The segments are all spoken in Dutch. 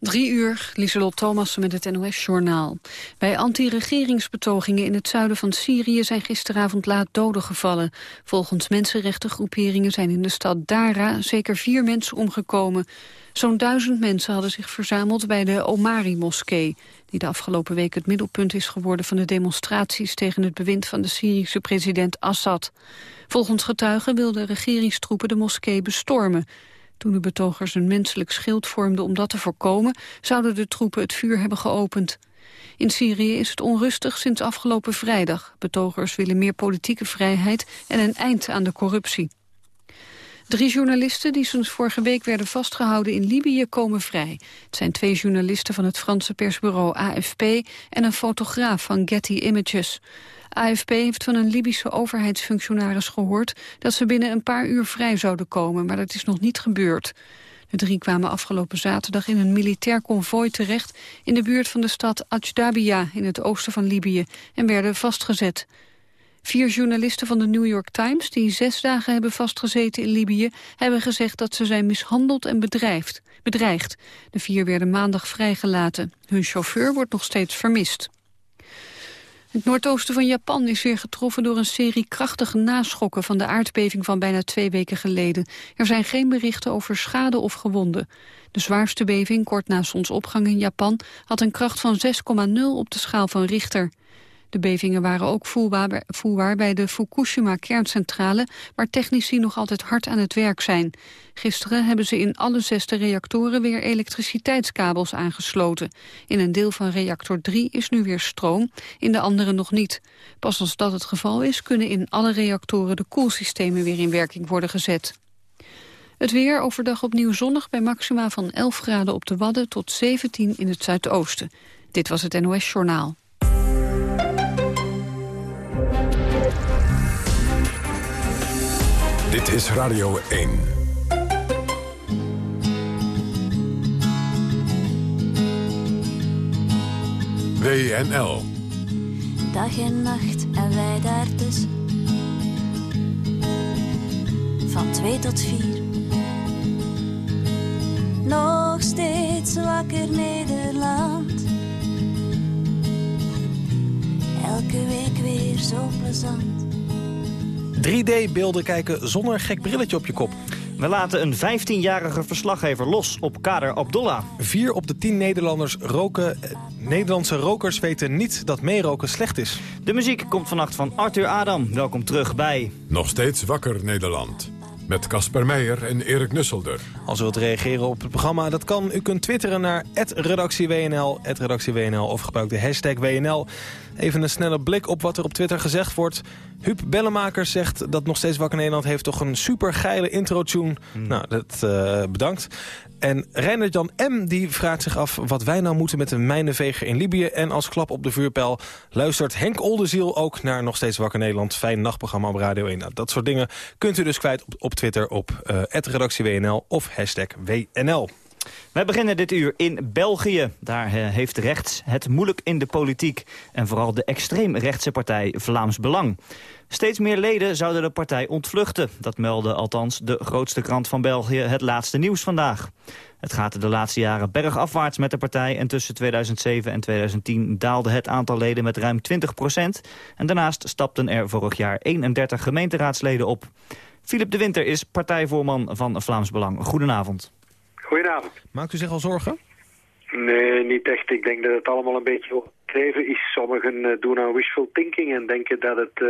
Drie uur, Lieselot Thomassen met het NOS-journaal. Bij anti-regeringsbetogingen in het zuiden van Syrië zijn gisteravond laat doden gevallen. Volgens mensenrechtengroeperingen zijn in de stad Dara zeker vier mensen omgekomen. Zo'n duizend mensen hadden zich verzameld bij de Omari-moskee... die de afgelopen week het middelpunt is geworden van de demonstraties... tegen het bewind van de Syrische president Assad. Volgens getuigen wilden regeringstroepen de moskee bestormen... Toen de betogers een menselijk schild vormden om dat te voorkomen... zouden de troepen het vuur hebben geopend. In Syrië is het onrustig sinds afgelopen vrijdag. Betogers willen meer politieke vrijheid en een eind aan de corruptie. Drie journalisten die sinds vorige week werden vastgehouden in Libië komen vrij. Het zijn twee journalisten van het Franse persbureau AFP en een fotograaf van Getty Images. AFP heeft van een Libische overheidsfunctionaris gehoord dat ze binnen een paar uur vrij zouden komen, maar dat is nog niet gebeurd. De drie kwamen afgelopen zaterdag in een militair konvooi terecht in de buurt van de stad Ajdabia in het oosten van Libië en werden vastgezet. Vier journalisten van de New York Times, die zes dagen hebben vastgezeten in Libië, hebben gezegd dat ze zijn mishandeld en bedreigd. De vier werden maandag vrijgelaten. Hun chauffeur wordt nog steeds vermist. Het noordoosten van Japan is weer getroffen door een serie krachtige naschokken van de aardbeving van bijna twee weken geleden. Er zijn geen berichten over schade of gewonden. De zwaarste beving, kort na zonsopgang in Japan, had een kracht van 6,0 op de schaal van Richter. De bevingen waren ook voelbaar, bij de Fukushima-kerncentrale... waar technici nog altijd hard aan het werk zijn. Gisteren hebben ze in alle zesde reactoren weer elektriciteitskabels aangesloten. In een deel van reactor 3 is nu weer stroom, in de andere nog niet. Pas als dat het geval is, kunnen in alle reactoren de koelsystemen weer in werking worden gezet. Het weer overdag opnieuw zonnig bij maxima van 11 graden op de Wadden tot 17 in het zuidoosten. Dit was het NOS Journaal. Dit is Radio 1. WNL. Dag en nacht en wij daar dus. Van twee tot vier. Nog steeds wakker Nederland. Elke week weer zo plezant. 3D-beelden kijken zonder gek brilletje op je kop. We laten een 15-jarige verslaggever los op kader Abdullah. Vier op de tien Nederlanders roken. Eh, Nederlandse rokers weten niet dat meeroken slecht is. De muziek komt vannacht van Arthur Adam. Welkom terug bij... Nog steeds wakker Nederland. Met Casper Meijer en Erik Nusselder. Als u wilt reageren op het programma, dat kan. U kunt twitteren naar @redactiewnl, @redactiewnl of gebruik de hashtag WNL. Even een snelle blik op wat er op Twitter gezegd wordt. Huub Bellemakers zegt dat nog steeds Wakker Nederland heeft toch een super geile intro-tune. Hmm. Nou, dat uh, bedankt. En Reinhard Jan M. die vraagt zich af wat wij nou moeten met een mijnenveger in Libië. En als klap op de vuurpijl luistert Henk Oldenziel ook naar Nog Steeds Wakker Nederland. Fijn nachtprogramma op Radio 1. Nou, dat soort dingen kunt u dus kwijt op, op Twitter op uh, redactiewnl of hashtag WNL. Wij beginnen dit uur in België. Daar eh, heeft rechts het moeilijk in de politiek. En vooral de extreemrechtse partij Vlaams Belang. Steeds meer leden zouden de partij ontvluchten. Dat meldde althans de grootste krant van België het laatste nieuws vandaag. Het gaat de laatste jaren bergafwaarts met de partij... en tussen 2007 en 2010 daalde het aantal leden met ruim 20 procent. En daarnaast stapten er vorig jaar 31 gemeenteraadsleden op. Philip de Winter is partijvoorman van Vlaams Belang. Goedenavond. Goedenavond. Maakt u zich al zorgen? Nee, niet echt. Ik denk dat het allemaal een beetje overdreven is. Sommigen uh, doen aan wishful thinking en denken dat het, uh,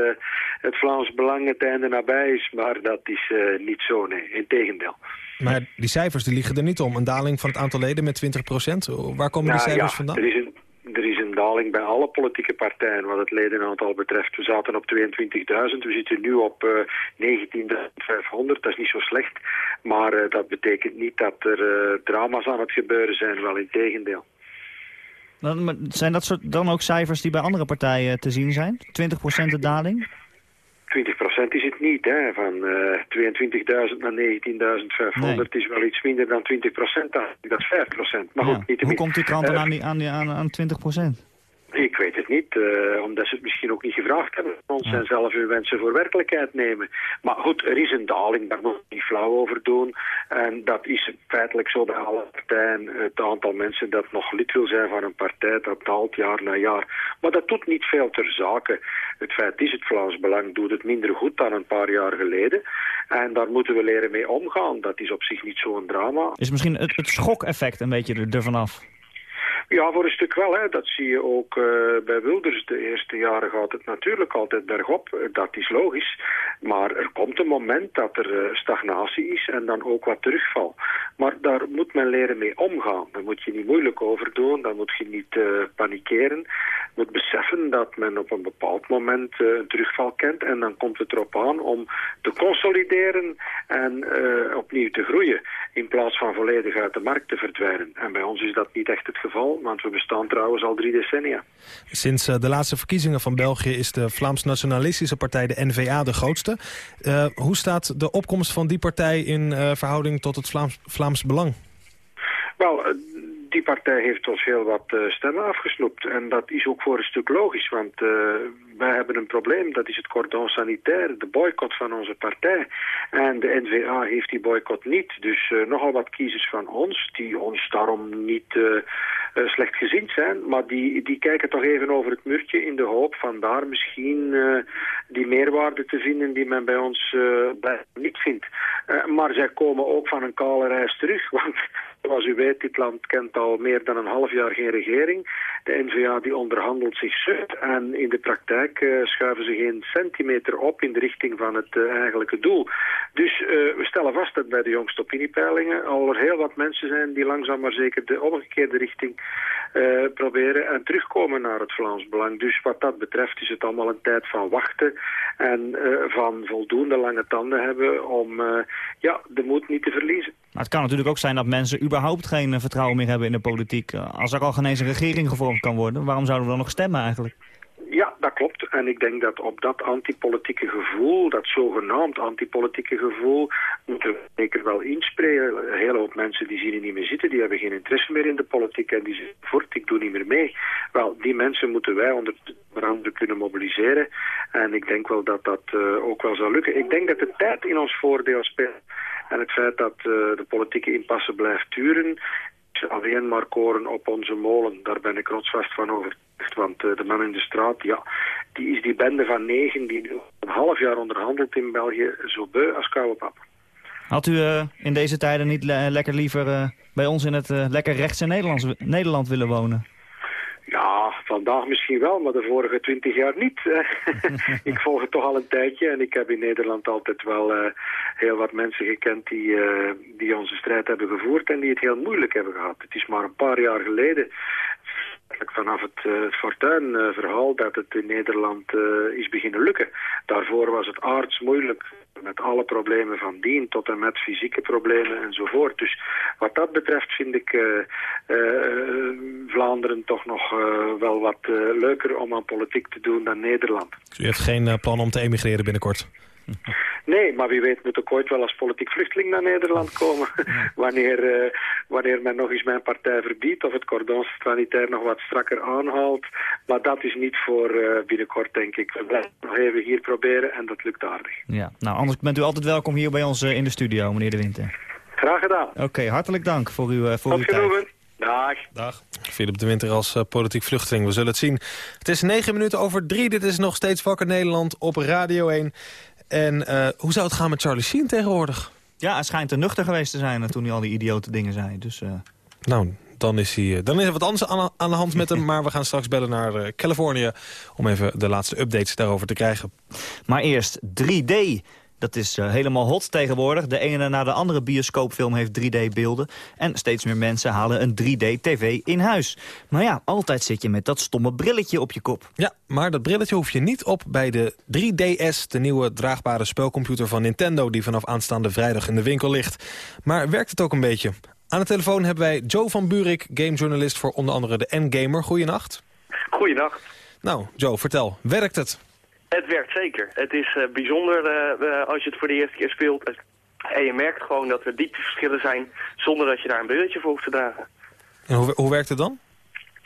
het Vlaams Belang het einde nabij is. Maar dat is uh, niet zo, nee. Integendeel. Maar die cijfers die liggen er niet om. Een daling van het aantal leden met 20 procent. Waar komen die nou cijfers ja, vandaan? Er is, een, er is een daling bij alle politieke partijen wat het ledenaantal betreft. We zaten op 22.000, we zitten nu op uh, 19.500. Dat is niet zo slecht. Maar uh, dat betekent niet dat er uh, drama's aan het gebeuren zijn, wel in tegendeel. Zijn dat soort, dan ook cijfers die bij andere partijen te zien zijn? 20% de daling? 20% is het niet, hè. Van uh, 22.000 naar 19.500 nee. is wel iets minder dan 20%. Dat is 5%. Maar ja. goed, niet Hoe komt die krant dan aan, die, aan, die, aan, aan 20%? Ik weet het niet, uh, omdat ze het misschien ook niet gevraagd hebben van ons en zelf hun wensen voor werkelijkheid nemen. Maar goed, er is een daling, daar moet je niet flauw over doen. En dat is feitelijk zo bij alle partijen. Het aantal mensen dat nog lid wil zijn van een partij, dat daalt jaar na jaar. Maar dat doet niet veel ter zake. Het feit is, het Vlaams Belang doet het minder goed dan een paar jaar geleden. En daar moeten we leren mee omgaan. Dat is op zich niet zo'n drama. Is misschien het, het schokeffect een beetje ervan af? Ja, voor een stuk wel. Hè. Dat zie je ook uh, bij Wilders. De eerste jaren gaat het natuurlijk altijd bergop. Dat is logisch. Maar er komt een moment dat er uh, stagnatie is en dan ook wat terugval. Maar daar moet men leren mee omgaan. Daar moet je niet moeilijk over doen. Daar moet je niet uh, panikeren. Je moet beseffen dat men op een bepaald moment een terugval kent. En dan komt het erop aan om te consolideren en opnieuw te groeien. In plaats van volledig uit de markt te verdwijnen. En bij ons is dat niet echt het geval want we bestaan trouwens al drie decennia. Sinds uh, de laatste verkiezingen van België is de Vlaams-nationalistische partij, de NVA, de grootste. Uh, hoe staat de opkomst van die partij in uh, verhouding tot het Vlaams, Vlaams Belang? Wel, die partij heeft ons heel wat uh, stemmen afgesnoept. En dat is ook voor een stuk logisch, want uh, wij hebben een probleem. Dat is het cordon sanitair, de boycott van onze partij. En de NVA heeft die boycott niet. Dus uh, nogal wat kiezers van ons, die ons daarom niet slecht gezind zijn, maar die, die kijken toch even over het muurtje in de hoop van daar misschien die meerwaarde te vinden die men bij ons niet vindt. maar zij komen ook van een kale reis terug, want Zoals u weet, dit land kent al meer dan een half jaar geen regering. De NVA die onderhandelt zich zut en in de praktijk uh, schuiven ze geen centimeter op in de richting van het uh, eigenlijke doel. Dus uh, we stellen vast dat bij de jongste opiniepeilingen al er heel wat mensen zijn die langzaam maar zeker de omgekeerde richting proberen en terugkomen naar het Vlaams Belang. Dus wat dat betreft is het allemaal een tijd van wachten en van voldoende lange tanden hebben om ja, de moed niet te verliezen. Maar het kan natuurlijk ook zijn dat mensen überhaupt geen eh, vertrouwen meer hebben in de politiek. Eh, als er al geen eens een regering gevormd kan worden, waarom zouden we dan nog stemmen eigenlijk? Ja, dat klopt. En ik denk dat op dat antipolitieke gevoel, dat zogenaamd antipolitieke gevoel, moeten we zeker wel inspelen. Een hele hoop mensen die zien er niet meer zitten, die hebben geen interesse meer in de politiek en die zeggen, voort, ik doe niet meer mee. Wel, die mensen moeten wij onder andere kunnen mobiliseren. En ik denk wel dat dat uh, ook wel zal lukken. Ik denk dat de tijd in ons voordeel speelt. En het feit dat uh, de politieke impasse blijft duren, alleen maar koren op onze molen. Daar ben ik rotsvast van overtuigd. Want uh, de man in de straat, ja, die is die bende van negen die een half jaar onderhandelt in België zo beu als koude pap. Had u uh, in deze tijden niet le lekker liever bij ons in het lekker rechtse Nederlands Nederland willen wonen? Ja, vandaag misschien wel, maar de vorige twintig jaar niet. ik volg het toch al een tijdje en ik heb in Nederland altijd wel uh, heel wat mensen gekend die, uh, die onze strijd hebben gevoerd en die het heel moeilijk hebben gehad. Het is maar een paar jaar geleden vanaf het, uh, het Fortuin-verhaal dat het in Nederland uh, is beginnen lukken. Daarvoor was het aards moeilijk met alle problemen van dien tot en met fysieke problemen enzovoort. Dus wat dat betreft vind ik uh, Vlaanderen toch nog wel wat leuker om aan politiek te doen dan Nederland. U heeft geen plan om te emigreren binnenkort? Nee, maar wie weet moet ik ooit wel als politiek vluchteling naar Nederland komen. wanneer, uh, wanneer men nog eens mijn partij verbiedt of het cordon sanitair nog wat strakker aanhaalt. Maar dat is niet voor uh, binnenkort, denk ik. We blijven nog even hier proberen en dat lukt aardig. Ja, nou anders bent u altijd welkom hier bij ons uh, in de studio, meneer De Winter. Graag gedaan. Oké, okay, hartelijk dank voor, uw, voor uw tijd. Dag. Dag. Philip de Winter als uh, politiek vluchteling. We zullen het zien. Het is negen minuten over drie. Dit is nog steeds Wakker Nederland op Radio 1. En uh, hoe zou het gaan met Charlie Sheen tegenwoordig? Ja, hij schijnt te nuchter geweest te zijn toen hij al die idiote dingen zei. Dus, uh... Nou, dan is, hij, dan is er wat anders aan, aan de hand met hem. maar we gaan straks bellen naar uh, Californië... om even de laatste updates daarover te krijgen. Maar eerst 3D. Dat is uh, helemaal hot tegenwoordig. De ene na de andere bioscoopfilm heeft 3D-beelden. En steeds meer mensen halen een 3D-tv in huis. Maar ja, altijd zit je met dat stomme brilletje op je kop. Ja, maar dat brilletje hoef je niet op bij de 3DS... de nieuwe draagbare spelcomputer van Nintendo... die vanaf aanstaande vrijdag in de winkel ligt. Maar werkt het ook een beetje? Aan de telefoon hebben wij Joe van Buurik, gamejournalist... voor onder andere de N-Gamer. Goeienacht. Goeienacht. Nou, Joe, vertel. Werkt het? Het werkt zeker. Het is uh, bijzonder uh, als je het voor de eerste keer speelt. En je merkt gewoon dat er diepteverschillen zijn zonder dat je daar een brilletje voor hoeft te dragen. En hoe, hoe werkt het dan?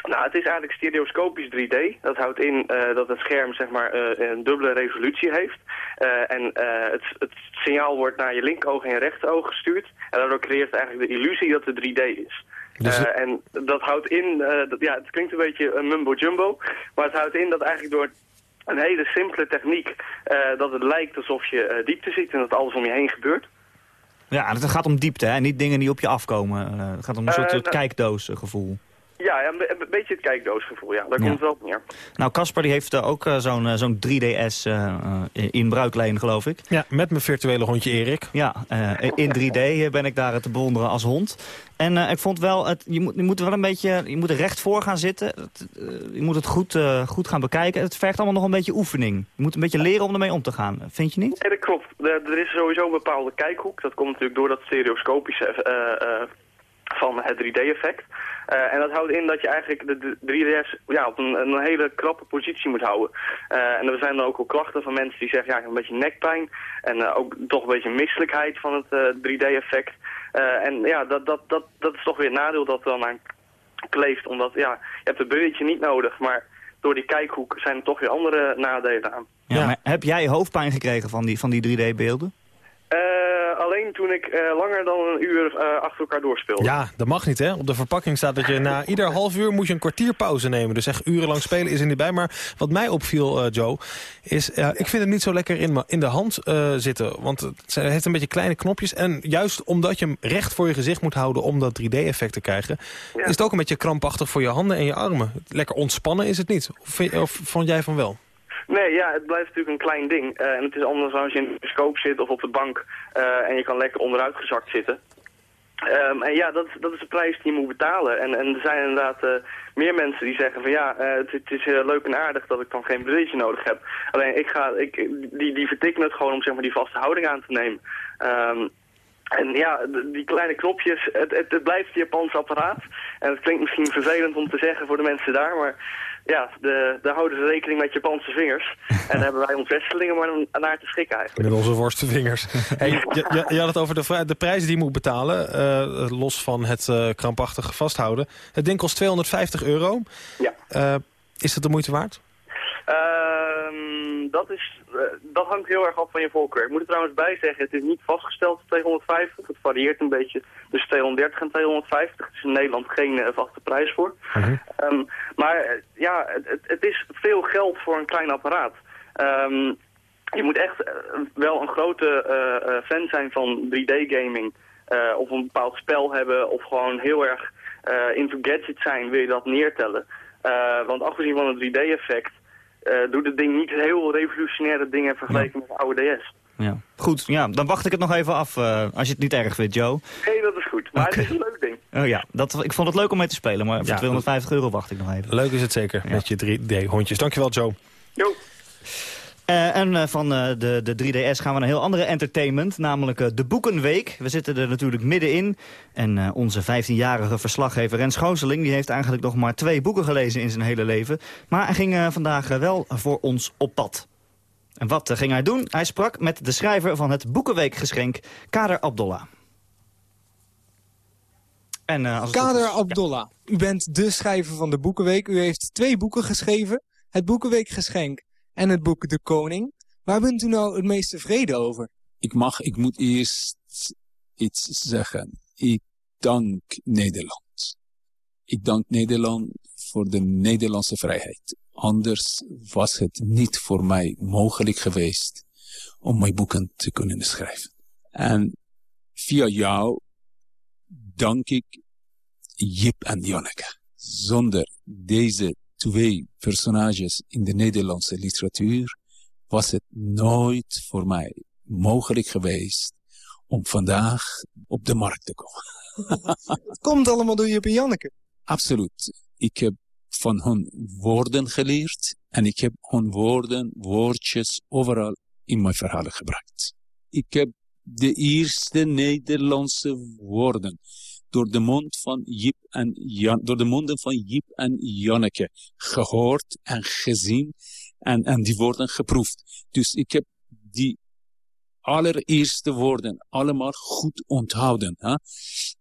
Nou, het is eigenlijk stereoscopisch 3D. Dat houdt in uh, dat het scherm zeg maar uh, een dubbele resolutie heeft. Uh, en het, het, signaal wordt naar je linkeroog en je rechteroog gestuurd. En daardoor creëert het eigenlijk de illusie dat het 3D is. Dus en dat houdt in, dat, ja, het klinkt een beetje een mumbo-jumbo, maar het houdt in dat eigenlijk door een hele simpele techniek dat het lijkt alsof je diepte ziet en dat alles om je heen gebeurt. Ja, het gaat om diepte, hè? niet dingen die op je afkomen. het gaat om een soort, soort nou, gevoel. Ja, een, een, beetje het kijkdoosgevoel, ja. Daar komt het wel op neer. Nou, Casper die heeft uh, ook uh, zo'n uh, zo'n 3DS in bruikleen, geloof ik. Ja, met mijn virtuele hondje Erik. Ja, in 3D ben ik daar te bewonderen als hond. En ik vond wel, het, je, moet, je moet wel een beetje, je moet er recht voor gaan zitten. Het, je moet het goed, goed gaan bekijken. Het vergt allemaal nog een beetje oefening. Je moet een beetje leren om ermee om te gaan. Vind je niet? Ja, dat klopt. Er, er is sowieso een bepaalde kijkhoek. Dat komt natuurlijk door dat stereoscopische van het 3D-effect. Uh, en dat houdt in dat je eigenlijk de 3DS ja, op een, een hele krappe positie moet houden. Uh, en er zijn dan ook al klachten van mensen die zeggen, ja, een beetje nekpijn. En uh, ook toch een beetje misselijkheid van het 3D-effect. en ja, dat, dat, dat, dat is toch weer een nadeel dat er dan aan kleeft. Omdat, ja, je hebt het brilletje niet nodig, maar door die kijkhoek zijn er toch weer andere nadelen aan. Ja, maar heb jij hoofdpijn gekregen van die, van die 3D-beelden? Uh, alleen toen ik uh, langer dan een uur uh, achter elkaar doorspeelde. Ja, dat mag niet hè. Op de verpakking staat dat je na ieder half uur moet je een kwartier pauze nemen. Dus echt urenlang spelen is er niet bij. Maar wat mij opviel, Joe, is ik vind het niet zo lekker in, in de hand zitten. Want het heeft een beetje kleine knopjes. En juist omdat je hem recht voor je gezicht moet houden om dat 3D-effect te krijgen... is het ook een beetje krampachtig voor je handen en je armen. Lekker ontspannen is het niet. Of, of vond jij van wel? Nee, ja, het blijft natuurlijk een klein ding. Uh, en het is anders als je in de scope zit of op de bank uh, en je kan lekker onderuit gezakt zitten. Um, en ja, dat, dat is de prijs die je moet betalen. En, en er zijn inderdaad uh, meer mensen die zeggen van ja, het, het, is leuk en aardig dat ik dan geen brilletje nodig heb. Alleen ik ga, ik, die, die vertikken het gewoon om zeg maar die vaste houding aan te nemen. Um, en ja, die kleine knopjes, het, het, het blijft een Japans apparaat. En het klinkt misschien vervelend om te zeggen voor de mensen daar, maar ja, de, daar houden ze rekening met Japanse vingers. en daar hebben wij ons Westelingen maar naar te schikken eigenlijk. Met onze worstenvingers. hey, je, je, had het over de, de prijzen die je moet betalen, uh, los van het uh, krampachtige vasthouden. Het ding kost 250 euro. Ja. Uh, is dat de moeite waard? Ehm, dat, is, uh, dat hangt heel erg af van je voorkeur. Ik moet er trouwens bij zeggen, het is niet vastgesteld 250. Het varieert een beetje tussen 230 en 250. Er is in Nederland geen uh, vaste prijs voor. Mhm. um, maar uh, ja, het, het, is veel geld voor een klein apparaat. Um, je moet echt wel een grote fan zijn van 3D-gaming. of een bepaald spel hebben of gewoon heel erg into gadgets zijn, wil je dat neertellen. want afgezien van het 3D-effect uh, doet het ding niet heel revolutionaire dingen vergeleken met de oude DS. Ja. Goed, ja, dan wacht ik het nog even af, uh, als je het niet erg vindt, Joe. Nee, dat is goed. Maar okay. het is een leuk ding. Oh ja, dat, ik vond het leuk om mee te spelen, maar voor ja, 250 euro wacht ik nog even. Leuk is het zeker, ja. met je 3D-hondjes. Dankjewel, Joe. Jo. Uh, en uh, van uh, de, de 3DS gaan we naar een heel andere entertainment, namelijk de Boekenweek. We zitten er natuurlijk middenin. En onze 15-jarige verslaggever Rens Schooseling... die heeft eigenlijk nog maar twee boeken gelezen in zijn hele leven. Maar hij ging vandaag wel voor ons op pad. En wat ging hij doen? Hij sprak met de schrijver van het Boekenweekgeschenk, Kader Abdollah. En, als Kader is, Abdollah, ja. u bent de schrijver van de Boekenweek. U heeft twee boeken geschreven. Het Boekenweekgeschenk en het boek De Koning. Waar bent u nou het meest tevreden over? Ik mag, ik moet eerst iets zeggen. Ik dank Nederland. Ik dank Nederland voor de Nederlandse vrijheid. Anders was het niet voor mij mogelijk geweest om mijn boeken te kunnen schrijven. En via jou dank ik Jip en Janneke. Zonder deze twee personages in de Nederlandse literatuur was het nooit voor mij mogelijk geweest om vandaag op de markt te komen. het komt allemaal door je en Janneke. Absoluut. Ik heb van hun woorden geleerd en ik heb hun woorden, woordjes overal in mijn verhalen gebruikt. Ik heb de eerste Nederlandse woorden door de mond van Jip en Jan, door de monden van Jip en Janneke gehoord en gezien en, en die woorden geproefd. Dus ik heb die allereerste woorden allemaal goed onthouden.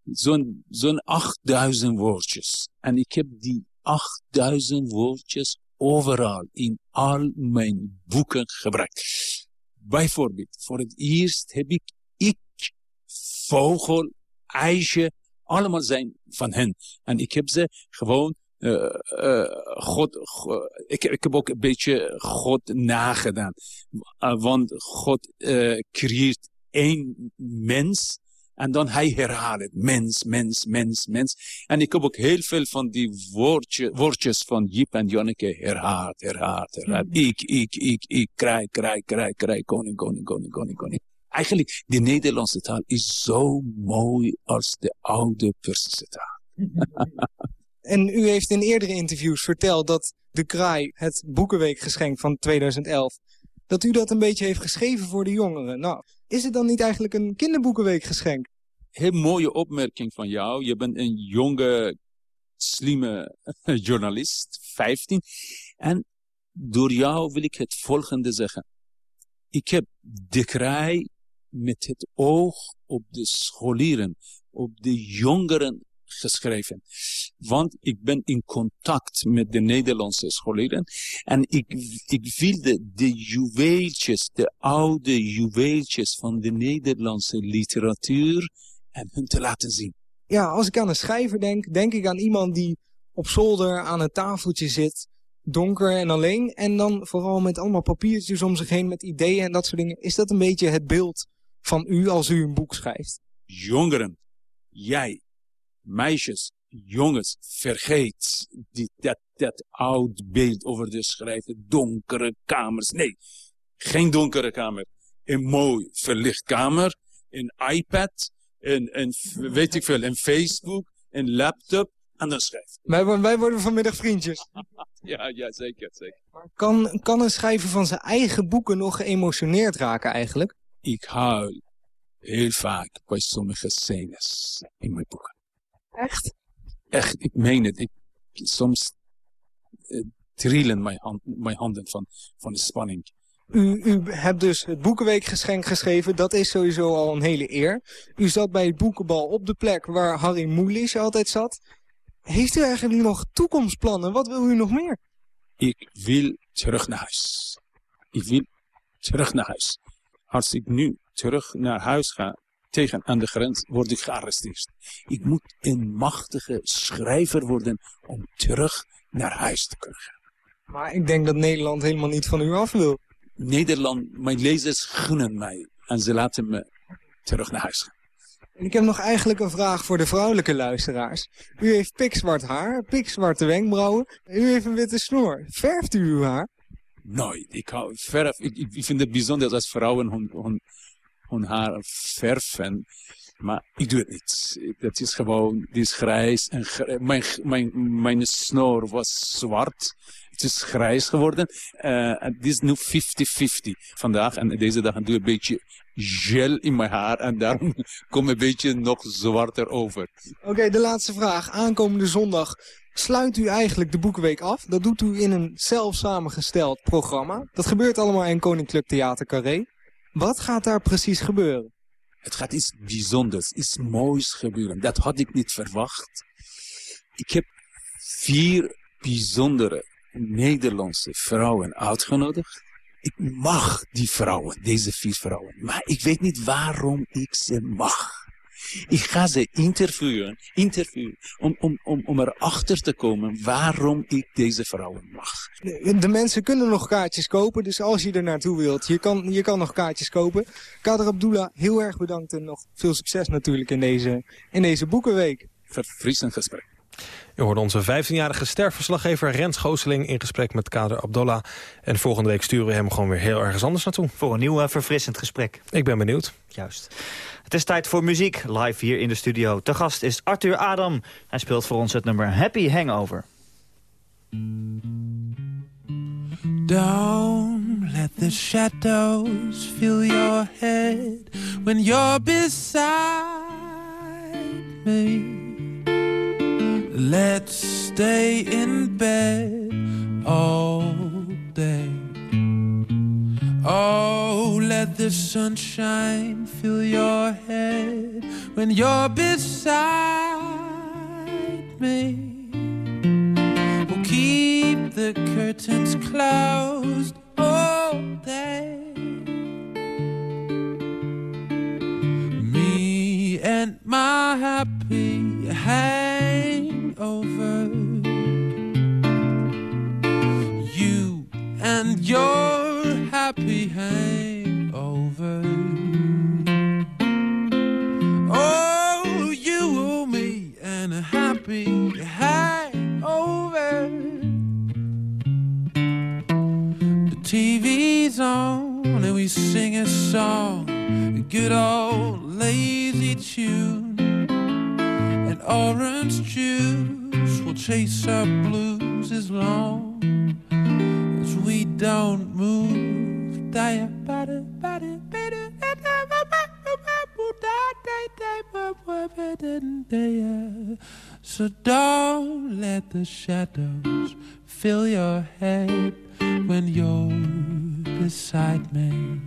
Zo'n zo'n 8000 woordjes. En ik heb die 8000 woordjes overal in al mijn boeken gebruikt. Bijvoorbeeld, voor het eerst heb ik ik, vogel, ijsje, allemaal zijn van hen. En ik heb ze gewoon uh, uh, God, ik, ik, heb ook een beetje God nagedaan. Uh, want God creëert één mens en dan hij herhaalt het. Mens, mens, mens, mens. En ik heb ook heel veel van die woordje, woordjes van Jip en Janneke herhaald, herhaald, herhaald. Mm. Ik, ik, ik, ik, krij, krij, krij, krij, koning, koning, koning, koning, koning. Eigenlijk, de Nederlandse taal is zo mooi als de oude Persische taal. en u heeft in eerdere interviews verteld dat de Kraai, het Boekenweekgeschenk van 2011, dat u dat een beetje heeft geschreven voor de jongeren. Nou, is het dan niet eigenlijk een kinderboekenweekgeschenk? Heel mooie opmerking van jou. Je bent een jonge, slimme journalist, 15. En door jou wil ik het volgende zeggen. Ik heb de kraai met het oog op de scholieren, op de jongeren geschreven. Want ik ben in contact met de Nederlandse scholieren. En ik, ik wilde de juweeltjes, de oude juweeltjes van de Nederlandse literatuur en hun te laten zien. Ja, als ik aan een schrijver denk, denk ik aan iemand die op zolder aan een tafeltje zit, donker en alleen. En dan vooral met allemaal papiertjes om zich heen met ideeën en dat soort dingen. Is dat een beetje het beeld van u als u een boek schrijft? Jongeren, jij, meisjes, jongens, vergeet die, dat, dat oud beeld over de schrijven. Donkere kamers. Nee, geen donkere kamer. Een mooi verlicht kamer. Een iPad. Een, een weet ik veel, een Facebook. Een laptop. En dan schrijft. Wij, wij worden vanmiddag vriendjes. ja, ja, zeker, zeker. Kan, kan een schrijver van zijn eigen boeken nog geëmotioneerd raken eigenlijk? Ik huil heel vaak bij sommige scènes in mijn boeken. Echt? Echt, ik meen het. Ik, soms uh, trillen mijn, hand, mijn handen van, van de spanning. U, u hebt dus het Boekenweekgeschenk geschreven. Dat is sowieso al een hele eer. U zat bij het boekenbal op de plek waar Harry Moelis altijd zat. Heeft u eigenlijk nog toekomstplannen? Wat wil u nog meer? Ik wil terug naar huis. Ik wil terug naar huis. Als ik nu terug naar huis ga, tegen aan de grens, word ik gearresteerd. Ik moet een machtige schrijver worden om terug naar huis te kunnen gaan. Maar ik denk dat Nederland helemaal niet van u af wil. Nederland, mijn lezers gunnen mij. En ze laten me terug naar huis gaan. Ik heb nog eigenlijk een vraag voor de vrouwelijke luisteraars. U heeft pikzwart haar, pikzwarte wenkbrauwen. U heeft een witte snor. Verft u uw haar? Nooit. Ik, hou verf, ik, ik vind het bijzonder als vrouwen hun, hun, haar verven. Maar ik doe het niet. Dat is gewoon, die is grijs. En mijn, mijn, mijn snor was zwart. Het is grijs geworden. Uh, het is nu 50-50 vandaag. En deze dag doe ik een beetje gel in mijn haar. En daarom kom een beetje nog zwarter over. Oké, de laatste vraag. Aankomende zondag sluit u eigenlijk de Boekenweek af. Dat doet u in een zelf samengesteld programma. Dat gebeurt allemaal in Koninklijk Theater Carré. Wat gaat daar precies gebeuren? Het gaat iets bijzonders, iets moois gebeuren. Dat had ik niet verwacht. Ik heb vier bijzondere Nederlandse vrouwen uitgenodigd. Ik mag die vrouwen, deze vier vrouwen. Maar ik weet niet waarom ik ze mag. Ik ga ze interviewen, interviewen om, om, om, om erachter te komen waarom ik deze vrouwen mag. De, mensen kunnen nog kaartjes kopen, dus als je er naartoe wilt, je kan, je kan nog kaartjes kopen. Kader Abdullah, heel erg bedankt en nog veel succes natuurlijk in deze, in deze boekenweek. Verfrissend gesprek. U hoort onze 15-jarige sterverslaggever Rens Gooseling in gesprek met Kader Abdullah. En volgende week sturen we hem gewoon weer heel ergens anders naartoe. Voor een nieuw verfrissend gesprek. Ik ben benieuwd. Juist. Het is tijd voor muziek, live hier in de studio. Te gast is Arthur Adam. Hij speelt voor ons het nummer Happy Hangover. Don't let the shadows fill your head when you're beside me. Let's stay in bed all day. Oh, let the sunshine fill your head when you're beside me. We'll keep the curtains closed all day. Me and my happy hangover. You and your happy hangover. Oh, you, me, and a happy hangover. The TV's on, and we sing a song, a good old lazy tune. And orange juice will chase our blues as long as we don't move. So don't let the shadows fill your head when you're beside me.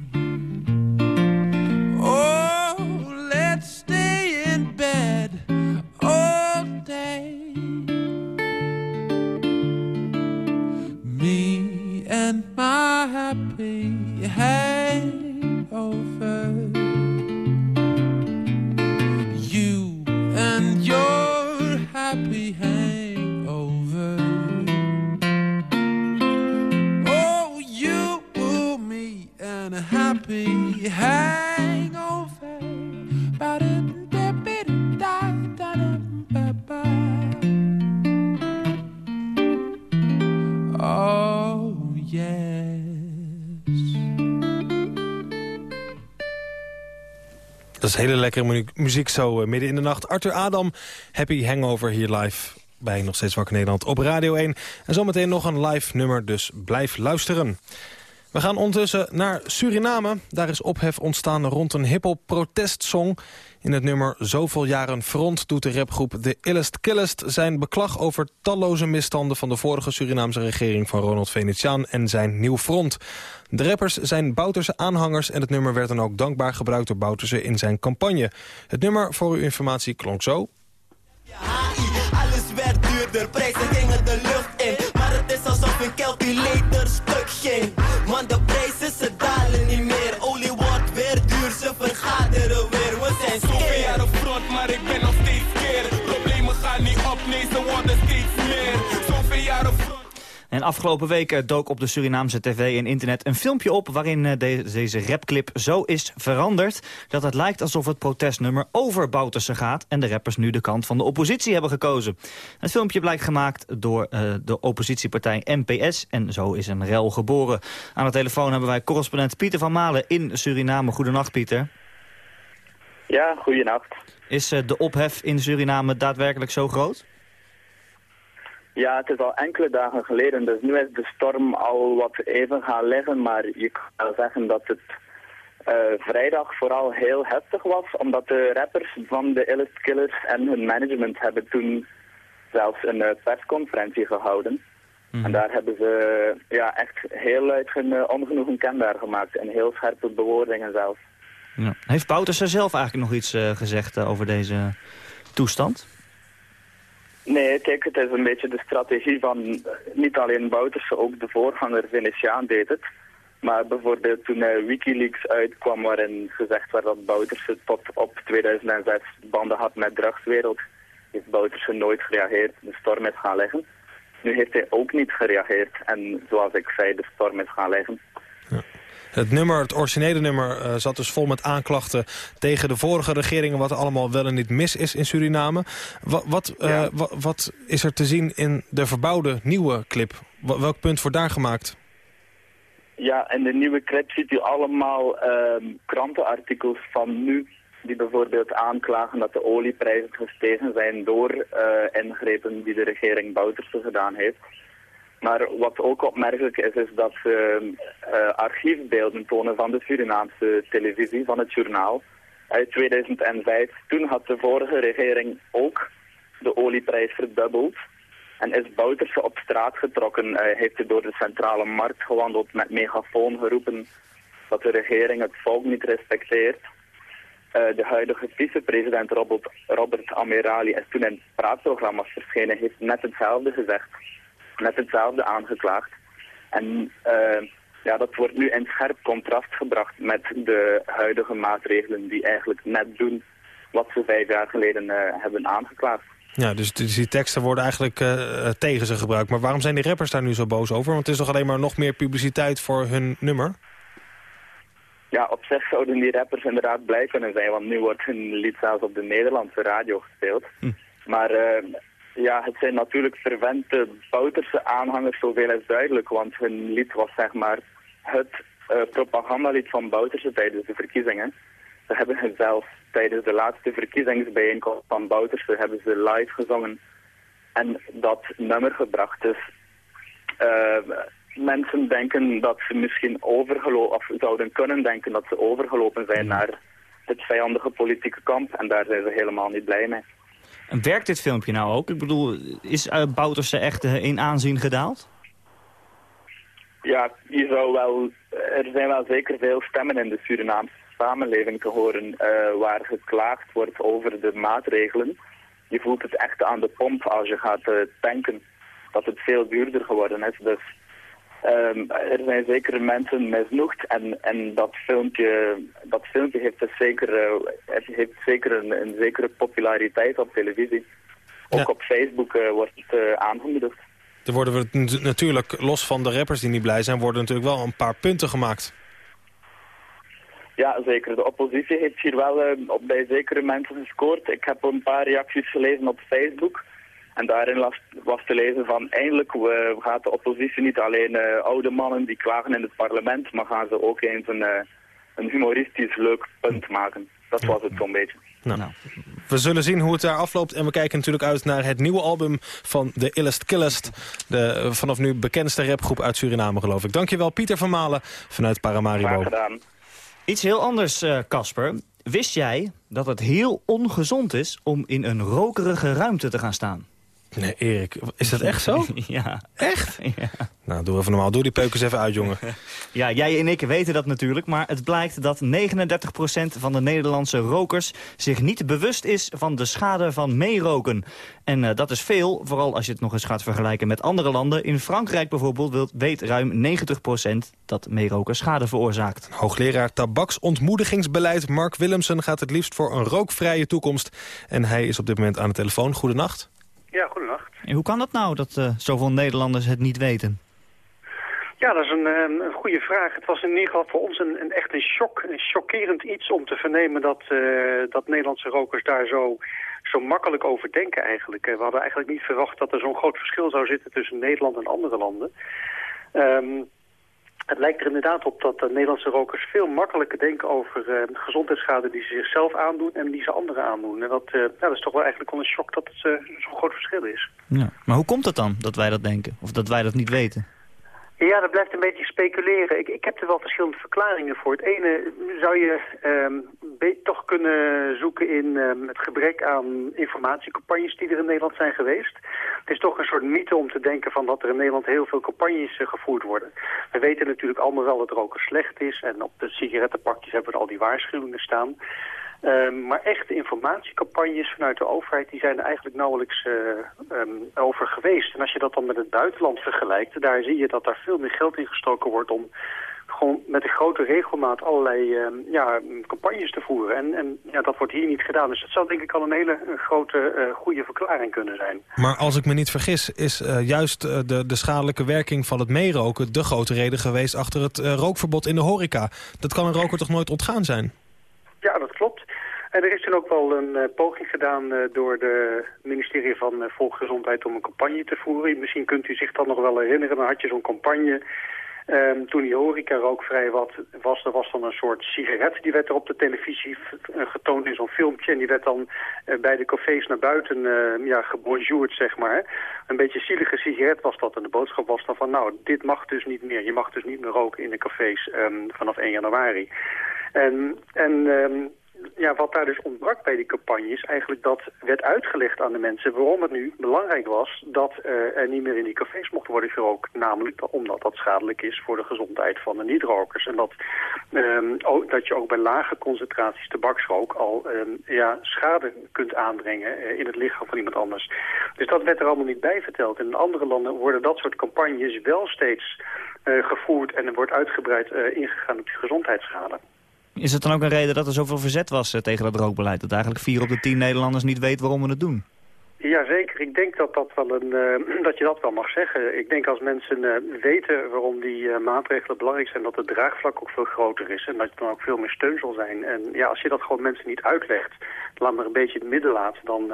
Hele lekkere mu- muziek zo eh, midden in de nacht. Arthur Adam, Happy Hangover hier live bij Nog Steeds Wakker Nederland op Radio 1. En zometeen nog een live nummer, dus blijf luisteren. We gaan ondertussen naar Suriname. Daar is ophef ontstaan rond een hiphop protestsong. In het nummer Zoveel Jaren Front doet de rapgroep The Illest Killest... zijn beklag over talloze misstanden van de vorige Surinaamse regering... van Ronald Venetiaan en zijn Nieuw Front. De rappers zijn Bouterse aanhangers... en het nummer werd dan ook dankbaar gebruikt door Bouterse in zijn campagne. Het nummer, voor uw informatie, klonk zo. Alles werd duurder, prijzen gingen de lucht in. Maar het is alsof een calculator stuk ging. Meer. Zoveel jaren. En afgelopen week eh, dook op de Surinaamse tv en internet een filmpje op... waarin eh, de- deze rapclip zo is veranderd... dat het lijkt alsof het protestnummer over Bouterse gaat... en de rappers nu de kant van de oppositie hebben gekozen. Het filmpje blijkt gemaakt door eh, de oppositiepartij NPS... en zo is een rel geboren. Aan de telefoon hebben wij correspondent Pieter van Malen in Suriname. Goedenacht, Pieter. Ja, goeienacht. Is de ophef in Suriname daadwerkelijk zo groot? Ja, het is al enkele dagen geleden, dus nu is de storm al wat even gaan liggen, maar je kan wel zeggen dat het eh, vrijdag vooral heel heftig was, omdat de rappers van de Illest Killers en hun management hebben toen zelfs een eh, persconferentie gehouden. En daar hebben ze ja, echt heel luid hun eh, ongenoegen kenbaar gemaakt en heel scherpe bewoordingen zelfs. Ja. Heeft Bouterse zelf eigenlijk nog iets gezegd over deze toestand? Nee, kijk, het is een beetje de strategie van eh, niet alleen Bouterse, ook de voorganger Venetiaan deed het. Maar bijvoorbeeld toen eh, Wikileaks uitkwam waarin gezegd werd dat Bouterse tot op 2006 banden had met drugswereld, heeft Bouterse nooit gereageerd. De storm is gaan liggen. Nu heeft hij ook niet gereageerd en zoals ik zei, de storm is gaan liggen. Het nummer, het originele nummer, eh, zat dus vol met aanklachten tegen de vorige regeringen... wat er allemaal wel en niet mis is in Suriname. Wat, wat, eh, wa- wat is er te zien in de verbouwde nieuwe clip? Welk punt wordt daar gemaakt? Ja, in de nieuwe clip ziet u allemaal ehm, krantenartikels van nu die bijvoorbeeld aanklagen dat de olieprijzen gestegen zijn door eh, ingrepen die de regering Bouterse gedaan heeft. Maar wat ook opmerkelijk is, is dat ze eh, archiefbeelden tonen van de Surinaamse televisie, van het journaal, uit 2005. Toen had de vorige regering ook de olieprijs verdubbeld. En is Bouterse op straat getrokken, eh, heeft hij door de centrale markt gewandeld met megafoon geroepen dat de regering het volk niet respecteert. Eh, de huidige vicepresident Robert, Robert Amirali is toen in praatprogramma's verschenen, heeft net hetzelfde gezegd, net hetzelfde aangeklaagd. En uh, ja, dat wordt nu in scherp contrast gebracht met de huidige maatregelen die eigenlijk net doen wat ze vijf jaar geleden uh, hebben aangeklaagd. Ja, dus, dus die teksten worden eigenlijk uh, tegen ze gebruikt. Maar waarom zijn die rappers daar nu zo boos over? Want het is toch alleen maar nog meer publiciteit voor hun nummer? Ja, op zich zouden die rappers inderdaad blij kunnen zijn, want nu wordt hun lied zelfs op de Nederlandse radio gespeeld. Hm. Maar uh, ja, het zijn natuurlijk fervente Bouterse aanhangers, zoveel is duidelijk, want hun lied was zeg maar het uh, propagandalied van Bouterse tijdens de verkiezingen. Ze hebben het zelf tijdens de laatste verkiezingsbijeenkomst van Bouterse hebben ze live gezongen en dat nummer gebracht. Dus uh, mensen denken dat ze misschien overgelopen, of zouden kunnen denken dat ze overgelopen zijn naar het vijandige politieke kamp. En daar zijn ze helemaal niet blij mee. En werkt dit filmpje nou ook? Ik bedoel, is uh, Bouterse echt uh, in aanzien gedaald? Ja, je zou wel, er zijn wel zeker veel stemmen in de Surinaamse samenleving te horen waar geklaagd wordt over de maatregelen. Je voelt het echt aan de pomp als je gaat tanken dat het veel duurder geworden is. Dus Um, er zijn zeker mensen misnoegd en, en dat, filmpje, dat filmpje heeft, dus zeker, heeft zeker een, een, zekere populariteit op televisie. Ook op Facebook uh, wordt het uh, aangemoedigd. Er worden we natuurlijk, los van de rappers die niet blij zijn, worden natuurlijk wel een paar punten gemaakt. Ja, zeker. De oppositie heeft hier wel op bij zekere mensen gescoord. Ik heb een paar reacties gelezen op Facebook. En daarin was, was te lezen van eindelijk we, gaat de oppositie niet alleen uh, oude mannen die klagen in het parlement, maar gaan ze ook eens een, uh, een humoristisch leuk punt maken. Dat was het zo'n beetje. Nou, nou, we zullen zien hoe het daar afloopt. En we kijken natuurlijk uit naar het nieuwe album van de Illest Killest. De vanaf nu bekendste rapgroep uit Suriname, geloof ik. Dankjewel, Pieter van Malen vanuit Paramaribo. Graag gedaan. Iets heel anders, Casper. Wist jij dat het heel ongezond is om in een rokerige ruimte te gaan staan? Nee, Erik, is dat echt zo? ja. Echt? Ja. Nou, doe even normaal. Doe die peukers even uit, jongen. ja, jij en ik weten dat natuurlijk, maar het blijkt dat 39% van de Nederlandse rokers zich niet bewust is van de schade van meeroken. En uh, dat is veel, vooral als je het nog eens gaat vergelijken met andere landen. In Frankrijk bijvoorbeeld weet ruim 90% dat meeroken schade veroorzaakt. Hoogleraar tabaksontmoedigingsbeleid Mark Willemsen gaat het liefst voor een rookvrije toekomst. En hij is op dit moment aan de telefoon. Goedenacht. Ja, goedenacht. En hoe kan dat nou dat uh, zoveel Nederlanders het niet weten? Ja, dat is een, een goede vraag. Het was in ieder geval voor ons een, een echt een shock, een chockerend iets om te vernemen dat, uh, dat Nederlandse rokers daar zo, zo makkelijk over denken eigenlijk. We hadden eigenlijk niet verwacht dat er zo'n groot verschil zou zitten tussen Nederland en andere landen. Um, het lijkt er inderdaad op dat de Nederlandse rokers veel makkelijker denken over uh, gezondheidsschade die ze zichzelf aandoen en die ze anderen aandoen. En dat, uh, ja, dat is toch wel eigenlijk wel een shock dat het uh, zo'n groot verschil is. Ja. Maar hoe komt het dan dat wij dat denken? Of dat wij dat niet weten? Ja, dat blijft een beetje speculeren. Ik, ik heb er wel verschillende verklaringen voor. Het ene zou je um, toch kunnen zoeken in um, het gebrek aan informatiecampagnes die er in Nederland zijn geweest. Het is toch een soort mythe om te denken van dat er in Nederland heel veel campagnes uh, gevoerd worden. We weten natuurlijk allemaal wel dat roken slecht is en op de sigarettenpakjes hebben we al die waarschuwingen staan. Um, maar echte informatiecampagnes vanuit de overheid... die zijn er eigenlijk nauwelijks uh, um, over geweest. En als je dat dan met het buitenland vergelijkt... daar zie je dat daar veel meer geld in gestoken wordt... om gewoon met een grote regelmaat allerlei uh, ja, campagnes te voeren. En, en ja, dat wordt hier niet gedaan. Dus dat zou denk ik al een hele een grote, uh, goede verklaring kunnen zijn. Maar als ik me niet vergis, is uh, juist uh, de, de schadelijke werking van het meeroken... de grote reden geweest achter het rookverbod in de horeca. Dat kan een roker toch nooit ontgaan zijn? Ja, dat klopt. En er is toen ook wel een uh, poging gedaan uh, door het ministerie van uh, Volksgezondheid om een campagne te voeren. Misschien kunt u zich dan nog wel herinneren, dan had je zo'n campagne... Um, toen die horeca rookvrij was, was, er was dan een soort sigaret. Die werd er op de televisie getoond in zo'n filmpje. En die werd dan bij de cafés naar buiten ja, gebonjourd, zeg maar. Een beetje zielige sigaret was dat. En de boodschap was dan van, nou, dit mag dus niet meer. Je mag dus niet meer roken in de cafés um, vanaf 1 januari. En, en ja, wat daar dus ontbrak bij die campagne is eigenlijk dat werd uitgelegd aan de mensen waarom het nu belangrijk was dat uh, er niet meer in die cafés mocht worden gerookt. Namelijk omdat dat schadelijk is voor de gezondheid van de niet-rokers. En dat, um, ook, dat je ook bij lage concentraties tabaksrook al um, ja, schade kunt aanbrengen uh, in het lichaam van iemand anders. Dus dat werd er allemaal niet bij verteld. In andere landen worden dat soort campagnes wel steeds uh, gevoerd en er wordt uitgebreid ingegaan op die gezondheidsschade. Is het dan ook een reden dat er zoveel verzet was uh, tegen dat rookbeleid? Dat eigenlijk vier op de tien Nederlanders niet weet waarom we het doen? Jazeker, ik denk dat, dat, wel een, uh, dat je dat wel mag zeggen. Ik denk als mensen uh, weten waarom die maatregelen belangrijk zijn... dat het draagvlak ook veel groter is en dat er dan ook veel meer steun zal zijn. En ja, als je dat gewoon mensen niet uitlegt, laat maar een beetje in het midden laat... dan,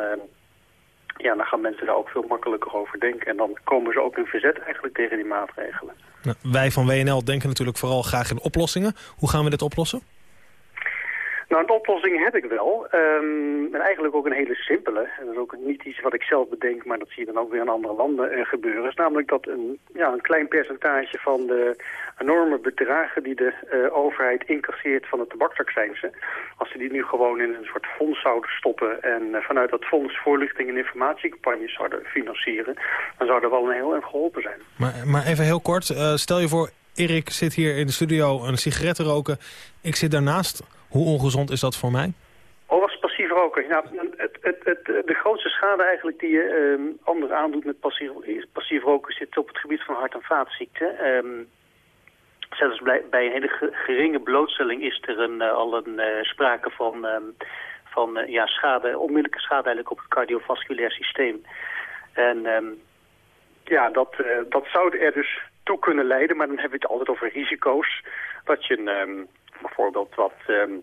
ja, dan gaan mensen daar ook veel makkelijker over denken. En dan komen ze ook in verzet eigenlijk tegen die maatregelen. Nou, wij van WNL denken natuurlijk vooral graag in oplossingen. Hoe gaan we dit oplossen? Nou, een oplossing heb ik wel. Um, en eigenlijk ook een hele simpele. En dat is ook niet iets wat ik zelf bedenk, maar dat zie je dan ook weer in andere landen uh, gebeuren. Is namelijk dat een, ja, een klein percentage van de enorme bedragen die de uh, overheid incasseert van de tabaksaccijnsen, als ze die nu gewoon in een soort fonds zouden stoppen en uh, vanuit dat fonds voorlichting en informatiecampagnes zouden financieren, dan zou er wel een heel erg geholpen zijn. Maar, maar even heel kort, stel je voor, Erik zit hier in de studio een sigaret te roken. Ik zit daarnaast. Hoe ongezond is dat voor mij? Oh, als passief roker. Nou, het, het, het, de grootste schade eigenlijk die je um, anderen aandoet met passief, passief roken zit op het gebied van hart- en vaatziekten. Um, zelfs bij, bij, een hele geringe blootstelling is er een, uh, al een uh, sprake van, um, van uh, ja, schade, onmiddellijke schade eigenlijk op het cardiovasculair systeem. En ja, dat, dat zou er dus toe kunnen leiden, maar dan hebben we het altijd over risico's. Dat je een bijvoorbeeld wat, um,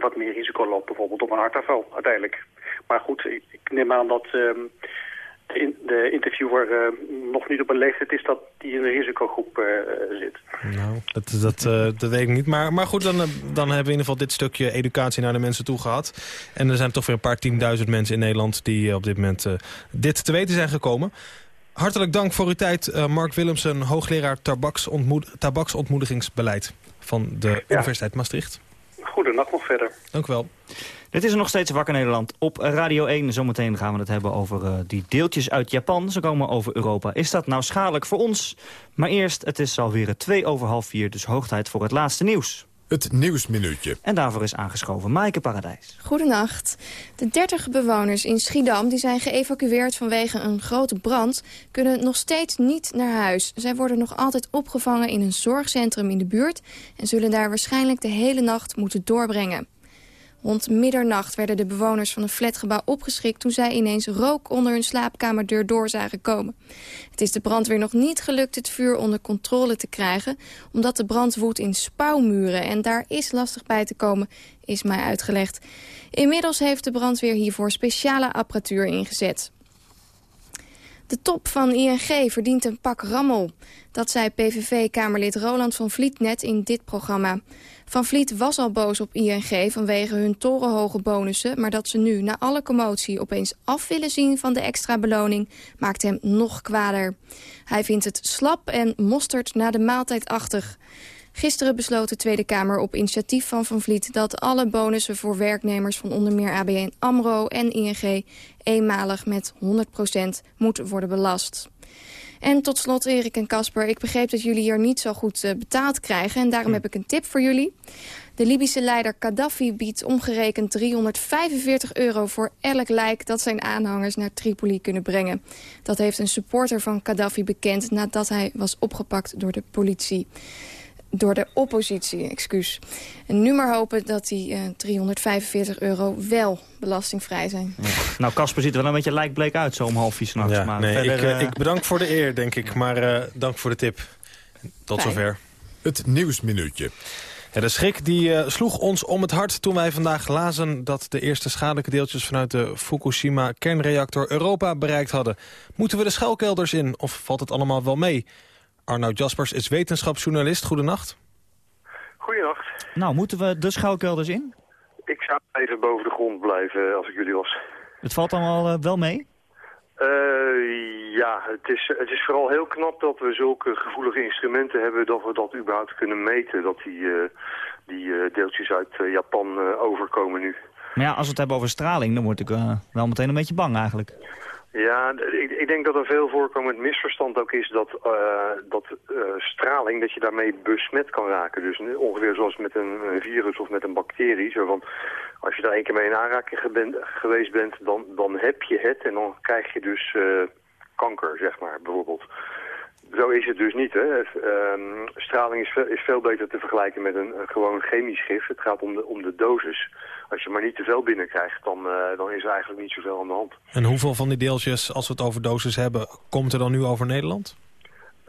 wat meer risico loopt, bijvoorbeeld op een hartaanval uiteindelijk. Maar goed, ik, neem aan dat um, de, in, de, interviewer uh, nog niet op een leeftijd is dat die in de risicogroep uh, zit. Nou, dat, uh, dat weet ik niet. Maar, maar goed, dan, dan hebben we in ieder geval dit stukje educatie naar de mensen toe gehad. En er zijn toch weer een paar tienduizend mensen in Nederland die op dit moment dit te weten zijn gekomen. Hartelijk dank voor uw tijd, Mark Willemsen, hoogleraar tabaksontmoedigingsbeleid van de ja. Universiteit Maastricht. Goedenacht nog verder. Dank u wel. Dit is er nog steeds Wakker Nederland op Radio 1. Zometeen gaan we het hebben over uh, die deeltjes uit Japan. Ze komen over Europa. Is dat nou schadelijk voor ons? Maar eerst, het is alweer twee over half vier, dus hoog tijd voor het laatste nieuws. Het Nieuwsminuutje. En daarvoor is aangeschoven Maaike Paradijs. Goedenacht. De 30 bewoners in Schiedam die zijn geëvacueerd vanwege een grote brand... kunnen nog steeds niet naar huis. Zij worden nog altijd opgevangen in een zorgcentrum in de buurt... en zullen daar waarschijnlijk de hele nacht moeten doorbrengen. Rond middernacht werden de bewoners van een flatgebouw opgeschrikt... toen zij ineens rook onder hun slaapkamerdeur door zagen komen. Het is de brandweer nog niet gelukt het vuur onder controle te krijgen... omdat de brand woedt in spouwmuren en daar is lastig bij te komen, is mij uitgelegd. Inmiddels heeft de brandweer hiervoor speciale apparatuur ingezet. De top van ING verdient een pak rammel. Dat zei PVV-kamerlid Roland van Vliet net in dit programma. Van Vliet was al boos op ING vanwege hun torenhoge bonussen... maar dat ze nu na alle commotie opeens af willen zien van de extra beloning... maakt hem nog kwader. Hij vindt het slap en mosterd na de maaltijd achtig. Gisteren besloot de Tweede Kamer op initiatief van Van Vliet... dat alle bonussen voor werknemers van onder meer ABN AMRO en ING... eenmalig met 100% moet worden belast. En tot slot, Erik en Casper, ik begreep dat jullie hier niet zo goed uh, betaald krijgen. En daarom heb ik een tip voor jullie. De Libische leider Gaddafi biedt omgerekend 345 euro voor elk lijk dat zijn aanhangers naar Tripoli kunnen brengen. Dat heeft een supporter van Gaddafi bekend nadat hij was opgepakt door de politie door de oppositie, excuus. En nu maar hopen dat die uh, 345 euro wel belastingvrij zijn. Ja. Nou, Casper ziet er wel een beetje lijkbleek uit, zo om half vier s'nachts. Ja, nee, verder, ik, uh, ik, bedank voor de eer, denk ik. Maar uh, dank voor de tip. Tot Fijn. zover. Het Nieuwsminuutje. Ja, de schrik die uh, sloeg ons om het hart toen wij vandaag lazen... dat de eerste schadelijke deeltjes vanuit de Fukushima-kernreactor Europa bereikt hadden. Moeten we de schuilkelders in of valt het allemaal wel mee? Arnoud Jaspers is wetenschapsjournalist. Goedenacht. Goedenacht. Nou, moeten we de schuilkelders in? Ik zou even boven de grond blijven als ik jullie was. Het valt allemaal uh, wel mee? Uh, Ja, het is, het is vooral heel knap dat we zulke gevoelige instrumenten hebben... dat we dat überhaupt kunnen meten, dat die, uh, die uh, deeltjes uit uh, Japan overkomen nu. Maar ja, als we het hebben over straling, dan word ik wel meteen een beetje bang eigenlijk. Ja, ik, ik, denk dat er veel voorkomend misverstand ook is dat, uh, dat uh, straling, dat je daarmee besmet kan raken. Dus ongeveer zoals met een, een virus of met een bacterie. Zo van, als je daar één keer mee in aanraking geweest bent, dan, dan heb je het en dan krijg je dus uh, kanker, zeg maar, bijvoorbeeld. Zo is het dus niet. Hè. Um, straling is veel, is veel, beter te vergelijken met een, een, gewoon chemisch gif. Het gaat om de, om de dosis. Als je maar niet te veel binnenkrijgt, dan, uh, dan is er eigenlijk niet zoveel aan de hand. En hoeveel van die deeltjes, als we het over dosis hebben, komt er dan nu over Nederland?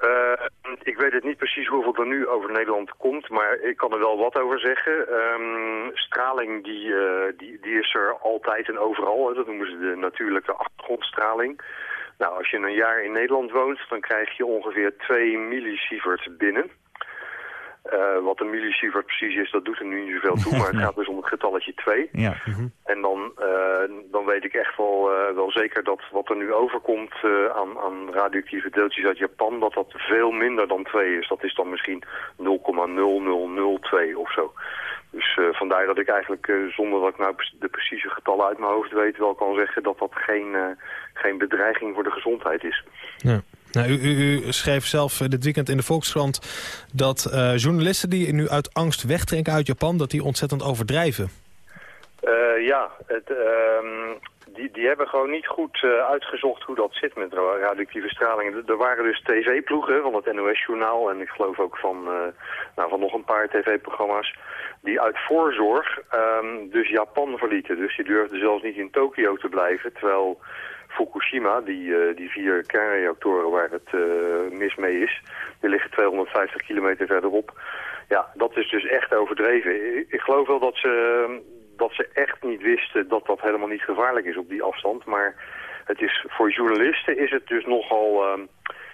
Uh, ik weet het niet precies hoeveel er nu over Nederland komt, maar ik kan er wel wat over zeggen. Um, straling die, uh, die, die is er altijd en overal. Dat noemen ze de natuurlijke achtergrondstraling. Nou, als je een jaar in Nederland woont, dan krijg je ongeveer 2 millisievert binnen. Uh, wat een millisievert precies is, dat doet er nu niet zoveel toe, maar het gaat dus om het getalletje 2. Ja. En dan, uh, dan weet ik echt wel, uh, wel zeker dat wat er nu overkomt aan, aan radioactieve deeltjes uit Japan, dat dat veel minder dan 2 is. Dat is dan misschien 0,0002 of zo. Dus uh, vandaar dat ik eigenlijk, uh, zonder dat ik nou de precieze getallen uit mijn hoofd weet, wel kan zeggen dat dat geen, uh, geen bedreiging voor de gezondheid is. Ja. Nou, u, u, u, schreef zelf dit weekend in de Volkskrant dat journalisten die nu uit angst wegtrekken uit Japan, dat die ontzettend overdrijven. ja, het, ehm, die, die hebben gewoon niet goed uh, uitgezocht hoe dat zit met radioactieve straling. Er waren dus tv-ploegen van het NOS-journaal en ik geloof ook van, uh, nou, van nog een paar tv-programma's die uit voorzorg um, dus Japan verlieten. Dus die durfden zelfs niet in Tokio te blijven, terwijl Fukushima, die, uh, die vier kernreactoren waar het mis mee is, die liggen 250 kilometer verderop. Ja, dat is dus echt overdreven. Ik, ik geloof wel dat ze dat ze echt niet wisten dat dat helemaal niet gevaarlijk is op die afstand. Maar het is, voor journalisten is het dus nogal, uh,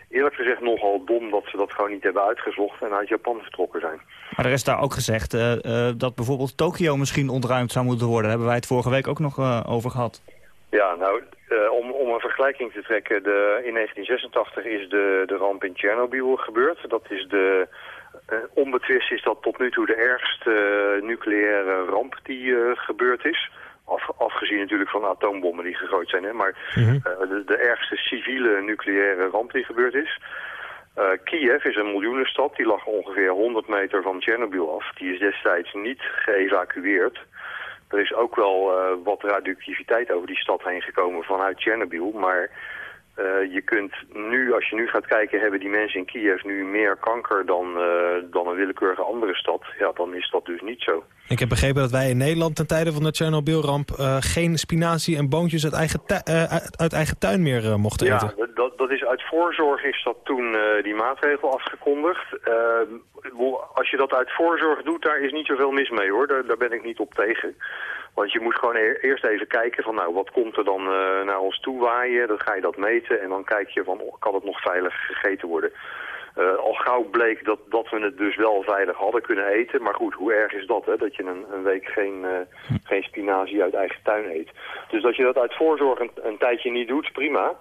eerlijk gezegd nogal dom dat ze dat gewoon niet hebben uitgezocht en uit Japan vertrokken zijn. Maar er is daar ook gezegd uh, uh, dat bijvoorbeeld Tokio misschien ontruimd zou moeten worden. Daar hebben wij het vorige week ook nog uh, over gehad. Ja, nou, om, om een vergelijking te trekken, de, in 1986 is de, de ramp in Tsjernobyl gebeurd. Dat is de uh, onbetwist is dat tot nu toe de ergste uh, nucleaire ramp die uh, gebeurd is. Af, afgezien natuurlijk van atoombommen die gegooid zijn. Hè? Maar mm -hmm. de, de, ergste civiele nucleaire ramp die gebeurd is. Kiev is een miljoenenstad. Die lag ongeveer 100 meter van Tsjernobyl af. Die is destijds niet geëvacueerd. Er is ook wel wat radioactiviteit over die stad heen gekomen vanuit Tsjernobyl. Maar uh, je kunt nu, als je nu gaat kijken, hebben die mensen in Kiev nu meer kanker dan, uh, dan een willekeurige andere stad. Ja, dan is dat dus niet zo. Ik heb begrepen dat wij in Nederland ten tijde van de Tsjernobyl-ramp uh, geen spinazie en boontjes uit eigen, uit, uit, eigen tuin meer mochten ja, eten. Ja, dat, dat is uit voorzorg is dat toen die maatregel afgekondigd. als je dat uit voorzorg doet, daar is niet zoveel mis mee hoor. Daar, daar ben ik niet op tegen. Want je moet gewoon e eerst even kijken van nou, wat komt er dan uh, naar ons toe waaien. Dan ga je dat meten en dan kijk je van kan het nog veilig gegeten worden. Uh, al gauw bleek dat, dat we het dus wel veilig hadden kunnen eten. Maar goed, hoe erg is dat hè? Dat je een, een week geen, uh, geen spinazie uit eigen tuin eet. Dus dat je dat uit voorzorg een, een tijdje niet doet, prima.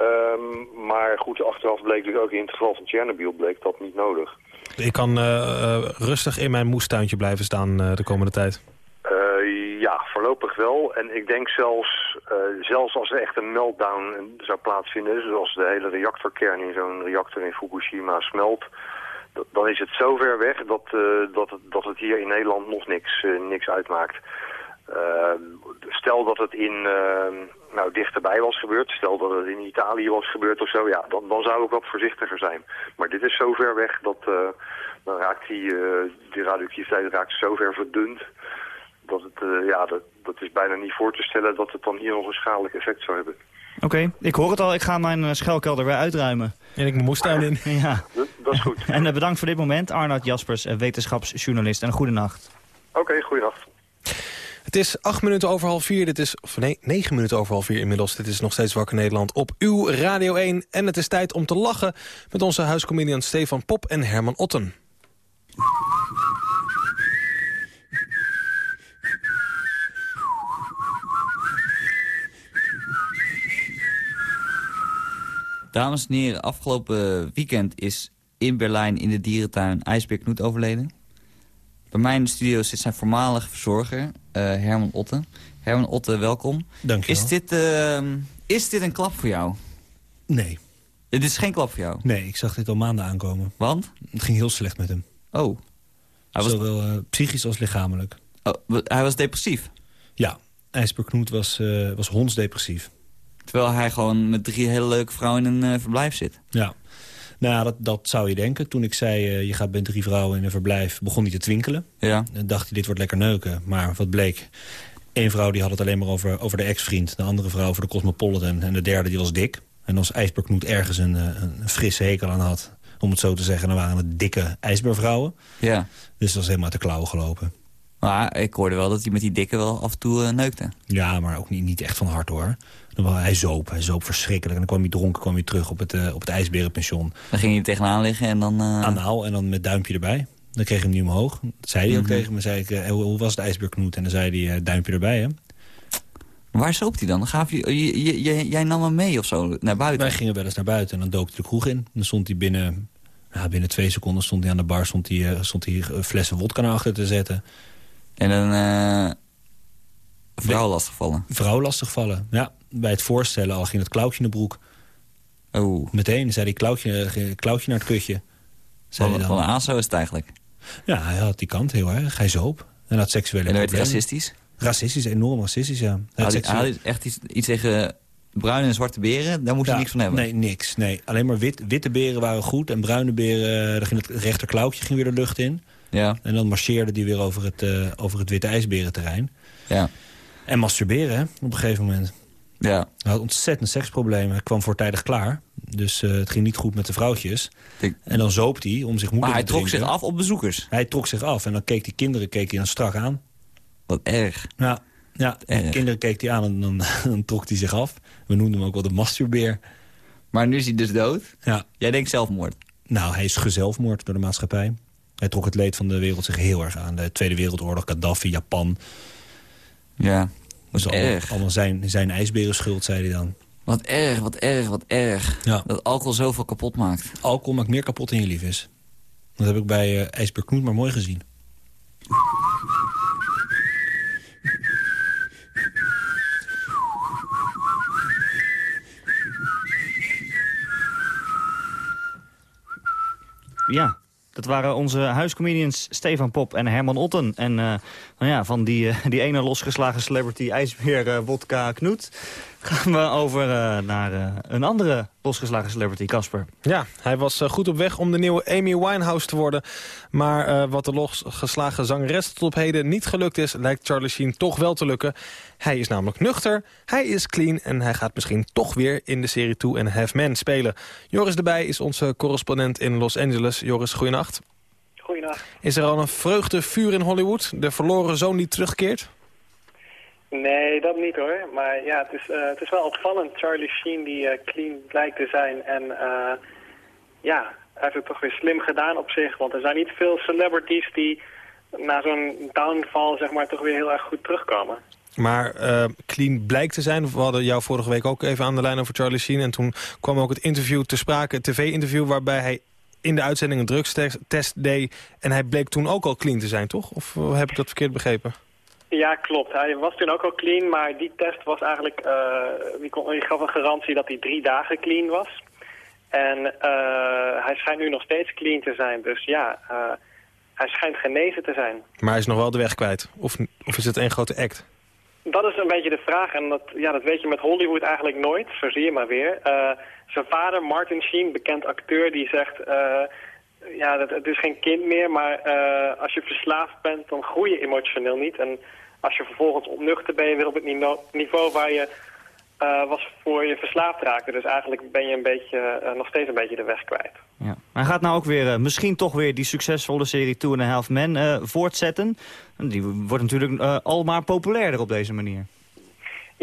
Um, maar goed, achteraf bleek dus ook in het geval van Chernobyl bleek dat niet nodig. Ik kan rustig in mijn moestuintje blijven staan de komende tijd. Ja, voorlopig wel. En ik denk zelfs, uh, zelfs als er echt een meltdown zou plaatsvinden... zoals de hele reactorkern in zo'n reactor in Fukushima smelt... dan is het zo ver weg dat, uh, dat, het, dat het hier in Nederland nog niks, niks uitmaakt. stel dat het in, nou, dichterbij was gebeurd, stel dat het in Italië was gebeurd of zo... ja, dan, dan zou ik wat voorzichtiger zijn. Maar dit is zo ver weg dat dan raakt die, die radioactiviteit raakt zo ver verdund dat het, uh, ja, dat, dat is bijna niet voor te stellen dat het dan hier nog een schadelijk effect zou hebben. Oké, okay, ik hoor het al. Ik ga mijn uh, schuilkelder weer uitruimen. En ik mijn moestuin in. ja. Dat, dat, is goed. en uh, bedankt voor dit moment, Arnoud Jaspers, wetenschapsjournalist. En een goede nacht. Oké, okay, goedenacht. Het is acht minuten over half vier. Dit is, of nee, negen minuten over half vier inmiddels. Dit is nog steeds Wakker Nederland op uw Radio 1. En het is tijd om te lachen met onze huiscomedian Stefan Pop en Herman Otten. Dames en heren, afgelopen weekend is in Berlijn in de dierentuin IJsbeer Knoet overleden. Bij mij in de studio zit zijn voormalig verzorger, eh, Herman Otte. Herman Otte, welkom. Dank je is dit, uh, is dit een klap voor jou? Nee. Dit is geen klap voor jou? Nee, ik zag dit al maanden aankomen. Want? Het ging heel slecht met hem. Oh. Hij was... Zowel uh, psychisch als lichamelijk. Oh, hij was depressief? Ja, IJsbeer Knoet was, uh, was hondsdepressief. Terwijl hij gewoon met drie hele leuke vrouwen in een uh, verblijf zit. Ja. Nou, dat, dat zou je denken. Toen ik zei, uh, je gaat met drie vrouwen in een verblijf, begon hij te twinkelen. Ja. En dacht hij, dit wordt lekker neuken. Maar wat bleek, Eén vrouw die had het alleen maar over, over de ex-vriend. De andere vrouw over de Cosmopolitan. En de derde die was dik. En als IJsbeer Knoet ergens een, een frisse hekel aan had... om het zo te zeggen, dan waren het dikke ijsbeervrouwen. Ja. Dus dat was helemaal de klauwen gelopen. Maar ik hoorde wel dat hij met die dikke wel af en toe uh, neukte. Ja, maar ook niet, niet echt van hard hoor. Dan, hij zoop, hij zoop verschrikkelijk. En dan kwam hij dronken kwam hij terug op het, uh, op het ijsberenpension. Dan ging hij tegenaan liggen en dan... Uh... Anaal en dan met duimpje erbij. Dan kreeg hij hem niet omhoog. Dat zei hij ook mm -hmm. tegen me. zei ik, uh, hoe, hoe, was het ijsbeerknoet? En dan zei hij, duimpje erbij hè. Waar zoopt hij dan? dan gaf je, je, jij nam hem mee of zo naar buiten? Wij gingen wel eens naar buiten en dan dook hij de kroeg in. Dan stond hij binnen, binnen twee seconden stond hij aan de bar... stond hij, stond hij flessen wodka naar achter te zetten. En dan uh, vrouw lastigvallen? Vrouw lastigvallen, ja. Bij het voorstellen al ging het klauwtje in de broek. Oh. Meteen zei hij klauwtje, klauwtje naar het kutje. Zei een ASO is het eigenlijk? Ja, hij had die kant heel erg. Hij zoop. En had seksuele En werd hij racistisch? Racistisch, enorm racistisch, ja. Hij had, seksuele... had echt iets, iets tegen bruine en zwarte beren? Daar moest ja, hij niks van hebben? Nee, niks. Nee. Alleen maar wit, witte beren waren goed. En bruine beren, daar ging het rechterklauwtje ging weer de lucht in. Ja. En dan marcheerde die weer over het, uh, over het witte ijsberenterrein. Ja. En masturberen, hè, op een gegeven moment. Ja. Hij had ontzettend seksproblemen. Hij kwam voortijdig klaar. Dus uh, het ging niet goed met de vrouwtjes. Ik... En dan zoop hij om zich moeder Maar hij trok zich af op bezoekers? Hij trok zich af. En dan keek die kinderen keek hij dan strak aan. Wat erg. Ja, ja de kinderen keek hij aan en dan, dan trok hij zich af. We noemden hem ook wel de masturbeer. Maar nu is hij dus dood? Ja. Jij denkt zelfmoord? Nou, hij is gezelfmoord door de maatschappij. Hij trok het leed van de wereld zich heel erg aan. De Tweede Wereldoorlog, Gaddafi, Japan. Ja, was dus erg. Allemaal, zijn, zijn ijsberen schuld, zei hij dan. Wat erg, wat erg, wat erg. Ja. Dat alcohol zoveel kapot maakt. Alcohol maakt meer kapot dan je lief is. Dat heb ik bij uh, IJsbeer Knoet maar mooi gezien. Ja, dat waren onze huiscomedians Stefan Pop en Herman Otten. En uh, nou ja, van die, uh, die ene losgeslagen celebrity IJsbeer uh, Wodka Knoet... gaan we over naar een andere losgeslagen celebrity, Casper. Ja, hij was goed op weg om de nieuwe Amy Winehouse te worden. Maar wat de losgeslagen zangeres tot op heden niet gelukt is... lijkt Charlie Sheen toch wel te lukken. Hij is namelijk nuchter, hij is clean... en hij gaat misschien toch weer in de serie Two and a Half Men spelen. Joris erbij is onze correspondent in Los Angeles. Joris, goeienacht. Goeienacht. Is er al een vreugdevuur in Hollywood? De verloren zoon die terugkeert? Nee, dat niet hoor. Maar ja, het is, uh, het is wel opvallend. Charlie Sheen die uh, clean blijkt te zijn. En uh, ja, hij heeft het toch weer slim gedaan op zich. Want er zijn niet veel celebrities die na zo'n downfall zeg maar toch weer heel erg goed terugkomen. Maar clean blijkt te zijn. We hadden jou vorige week ook even aan de lijn over Charlie Sheen. En toen kwam ook het interview ter sprake, het tv-interview... waarbij hij in de uitzending een drugstest deed. En hij bleek toen ook al clean te zijn, toch? Of heb ik dat verkeerd begrepen? Ja, klopt. Hij was toen ook al clean, maar die test was eigenlijk... Uh, die, kon, die gaf een garantie dat hij drie dagen clean was. En uh, hij schijnt nu nog steeds clean te zijn. Dus ja, uh, hij schijnt genezen te zijn. Maar hij is nog wel de weg kwijt? Of, of is het één grote act? Dat is een beetje de vraag. En dat, ja, dat weet je met Hollywood eigenlijk nooit. Zo zie je maar weer. zijn vader, Martin Sheen, bekend acteur, die zegt... ja, het, het is geen kind meer, maar als je verslaafd bent, dan groei je emotioneel niet. En als je vervolgens opnuchter ben je weer op het niveau waar je uh, was voor je verslaafd raakte. Dus eigenlijk ben je een beetje, uh, nog steeds een beetje de weg kwijt. Ja. Hij gaat nou ook weer, uh, misschien toch weer die succesvolle serie Two and a Half Men voortzetten. Die wordt natuurlijk al maar populairder op deze manier.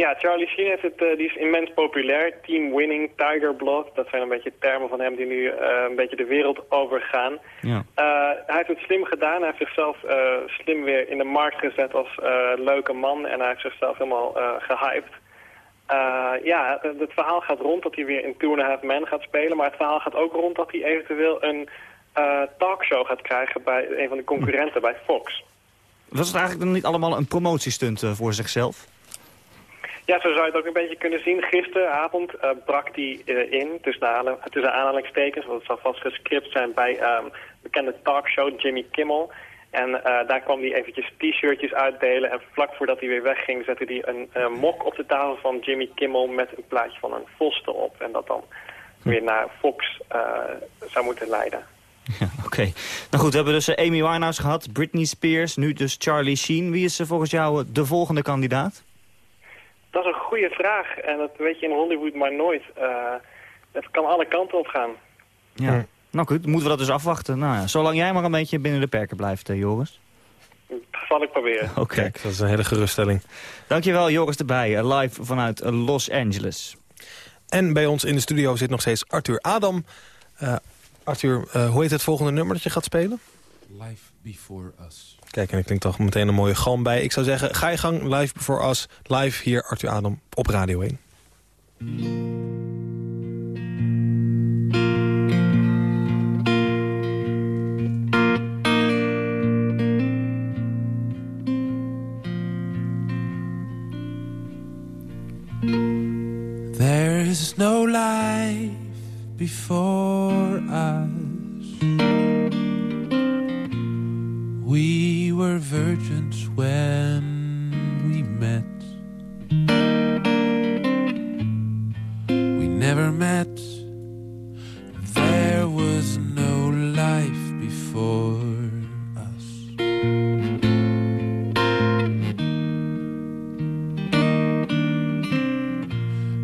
Ja, Charlie Sheen heeft het, die is immens populair. Team Winning, Tiger Blood, dat zijn een beetje termen van hem die nu een beetje de wereld overgaan. Ja. hij heeft het slim gedaan. Hij heeft zichzelf slim weer in de markt gezet als leuke man. En hij heeft zichzelf helemaal gehyped. Eh, ja, het, verhaal gaat rond dat hij weer in Two and a Half Men gaat spelen. Maar het verhaal gaat ook rond dat hij eventueel een eh, talkshow gaat krijgen bij een van de concurrenten bij Fox. Was het eigenlijk dan niet allemaal een promotiestunt eh, voor zichzelf? Ja, zo zou je het ook een beetje kunnen zien. Gisteravond eh, brak hij eh, in, tussen, de tussen aanhalingstekens, want het zal vast gescript zijn bij ehm, bekende talkshow Jimmy Kimmel. En eh, daar kwam hij eventjes t-shirtjes uitdelen. En vlak voordat hij weer wegging zette hij een mok op de tafel van Jimmy Kimmel met een plaatje van een vos erop. En dat dan weer naar Fox zou moeten leiden. Oké. Nou goed, we hebben dus Amy Winehouse gehad, Britney Spears, nu dus Charlie Sheen. Wie is eh, volgens jou de volgende kandidaat? Dat is een goede vraag. En dat weet je in Hollywood maar nooit. Eh, het kan alle kanten op gaan. Ja. Nou goed, moeten we dat dus afwachten. Nou ja, zolang jij maar een beetje binnen de perken blijft, eh, Joris. Dat zal ik proberen. Oké. Kijk, dat is een hele geruststelling. Dankjewel, Joris erbij, eh, live vanuit Los Angeles. En bij ons in de studio zit nog steeds Arthur Adam. Eh, Arthur, eh, hoe heet het volgende nummer dat je gaat spelen? Life Before Us. Kijk, en ik klink toch meteen een mooie galm bij. Ik zou zeggen, ga je gang, live before us. Live hier, Arthur Adam, op Radio 1. There's no life before us. Were when we met. We never met. There was no life before us.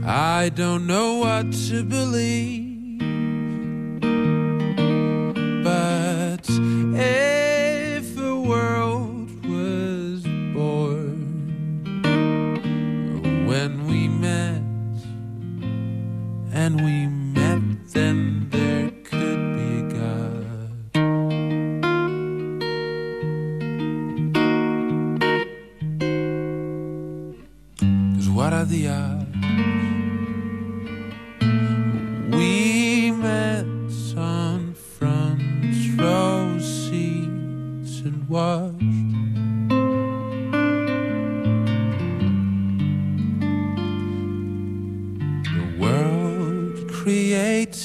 I don't know what to believe,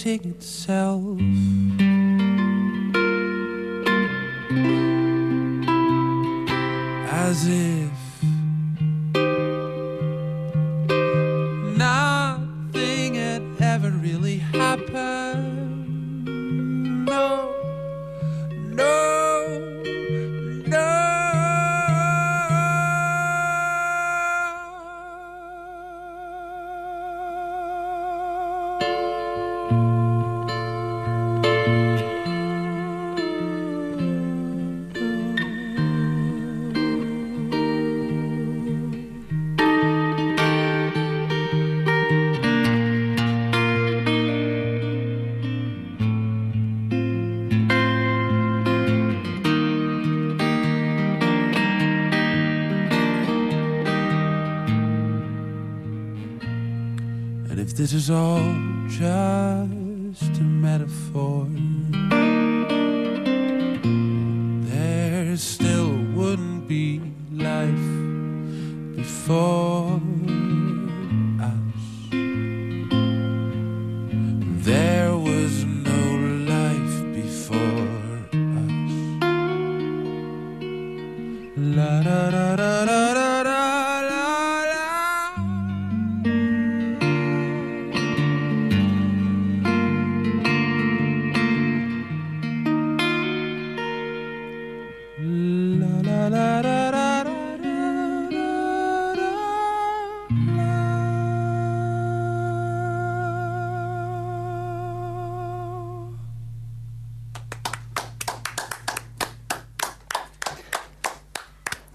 itself. As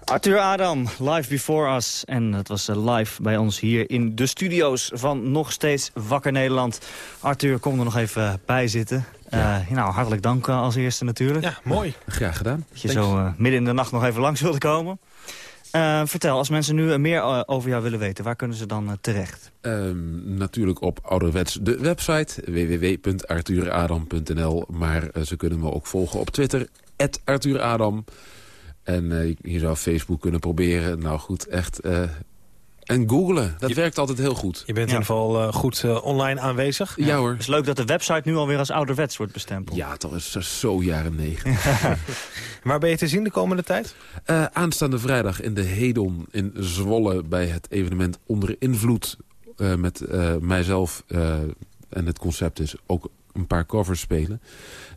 Arthur Adam, live before us. En dat was eh, live bij ons hier in de studio's van Nog Steeds Wakker Nederland. Arthur, kom er nog even bij zitten. Eh, nou, hartelijk dank eh, als eerste natuurlijk. Ja, mooi. Graag gedaan. Dat je zo eh, midden in de nacht nog even langs wilde komen. Eh, vertel, als mensen nu eh, meer eh, over jou willen weten, waar kunnen ze dan eh, terecht? Ehm, natuurlijk op ouderwets de website www.arthuradam.nl. Maar eh, ze kunnen me ook volgen op Twitter, @arthuradam. En eh, je zou Facebook kunnen proberen. Nou goed, echt... eh, en googlen, dat werkt altijd heel goed. Je bent in ieder geval eh, goed eh, online aanwezig. Ja, hoor. Het is leuk dat de website nu alweer als ouderwets wordt bestempeld. Ja, toch is zo jaren negentig. Waar ben je te zien de komende tijd? Eh, aanstaande vrijdag in de Hedon in Zwolle... bij het evenement Onder Invloed eh, met eh, mijzelf. eh, en het concept is ook een paar covers spelen.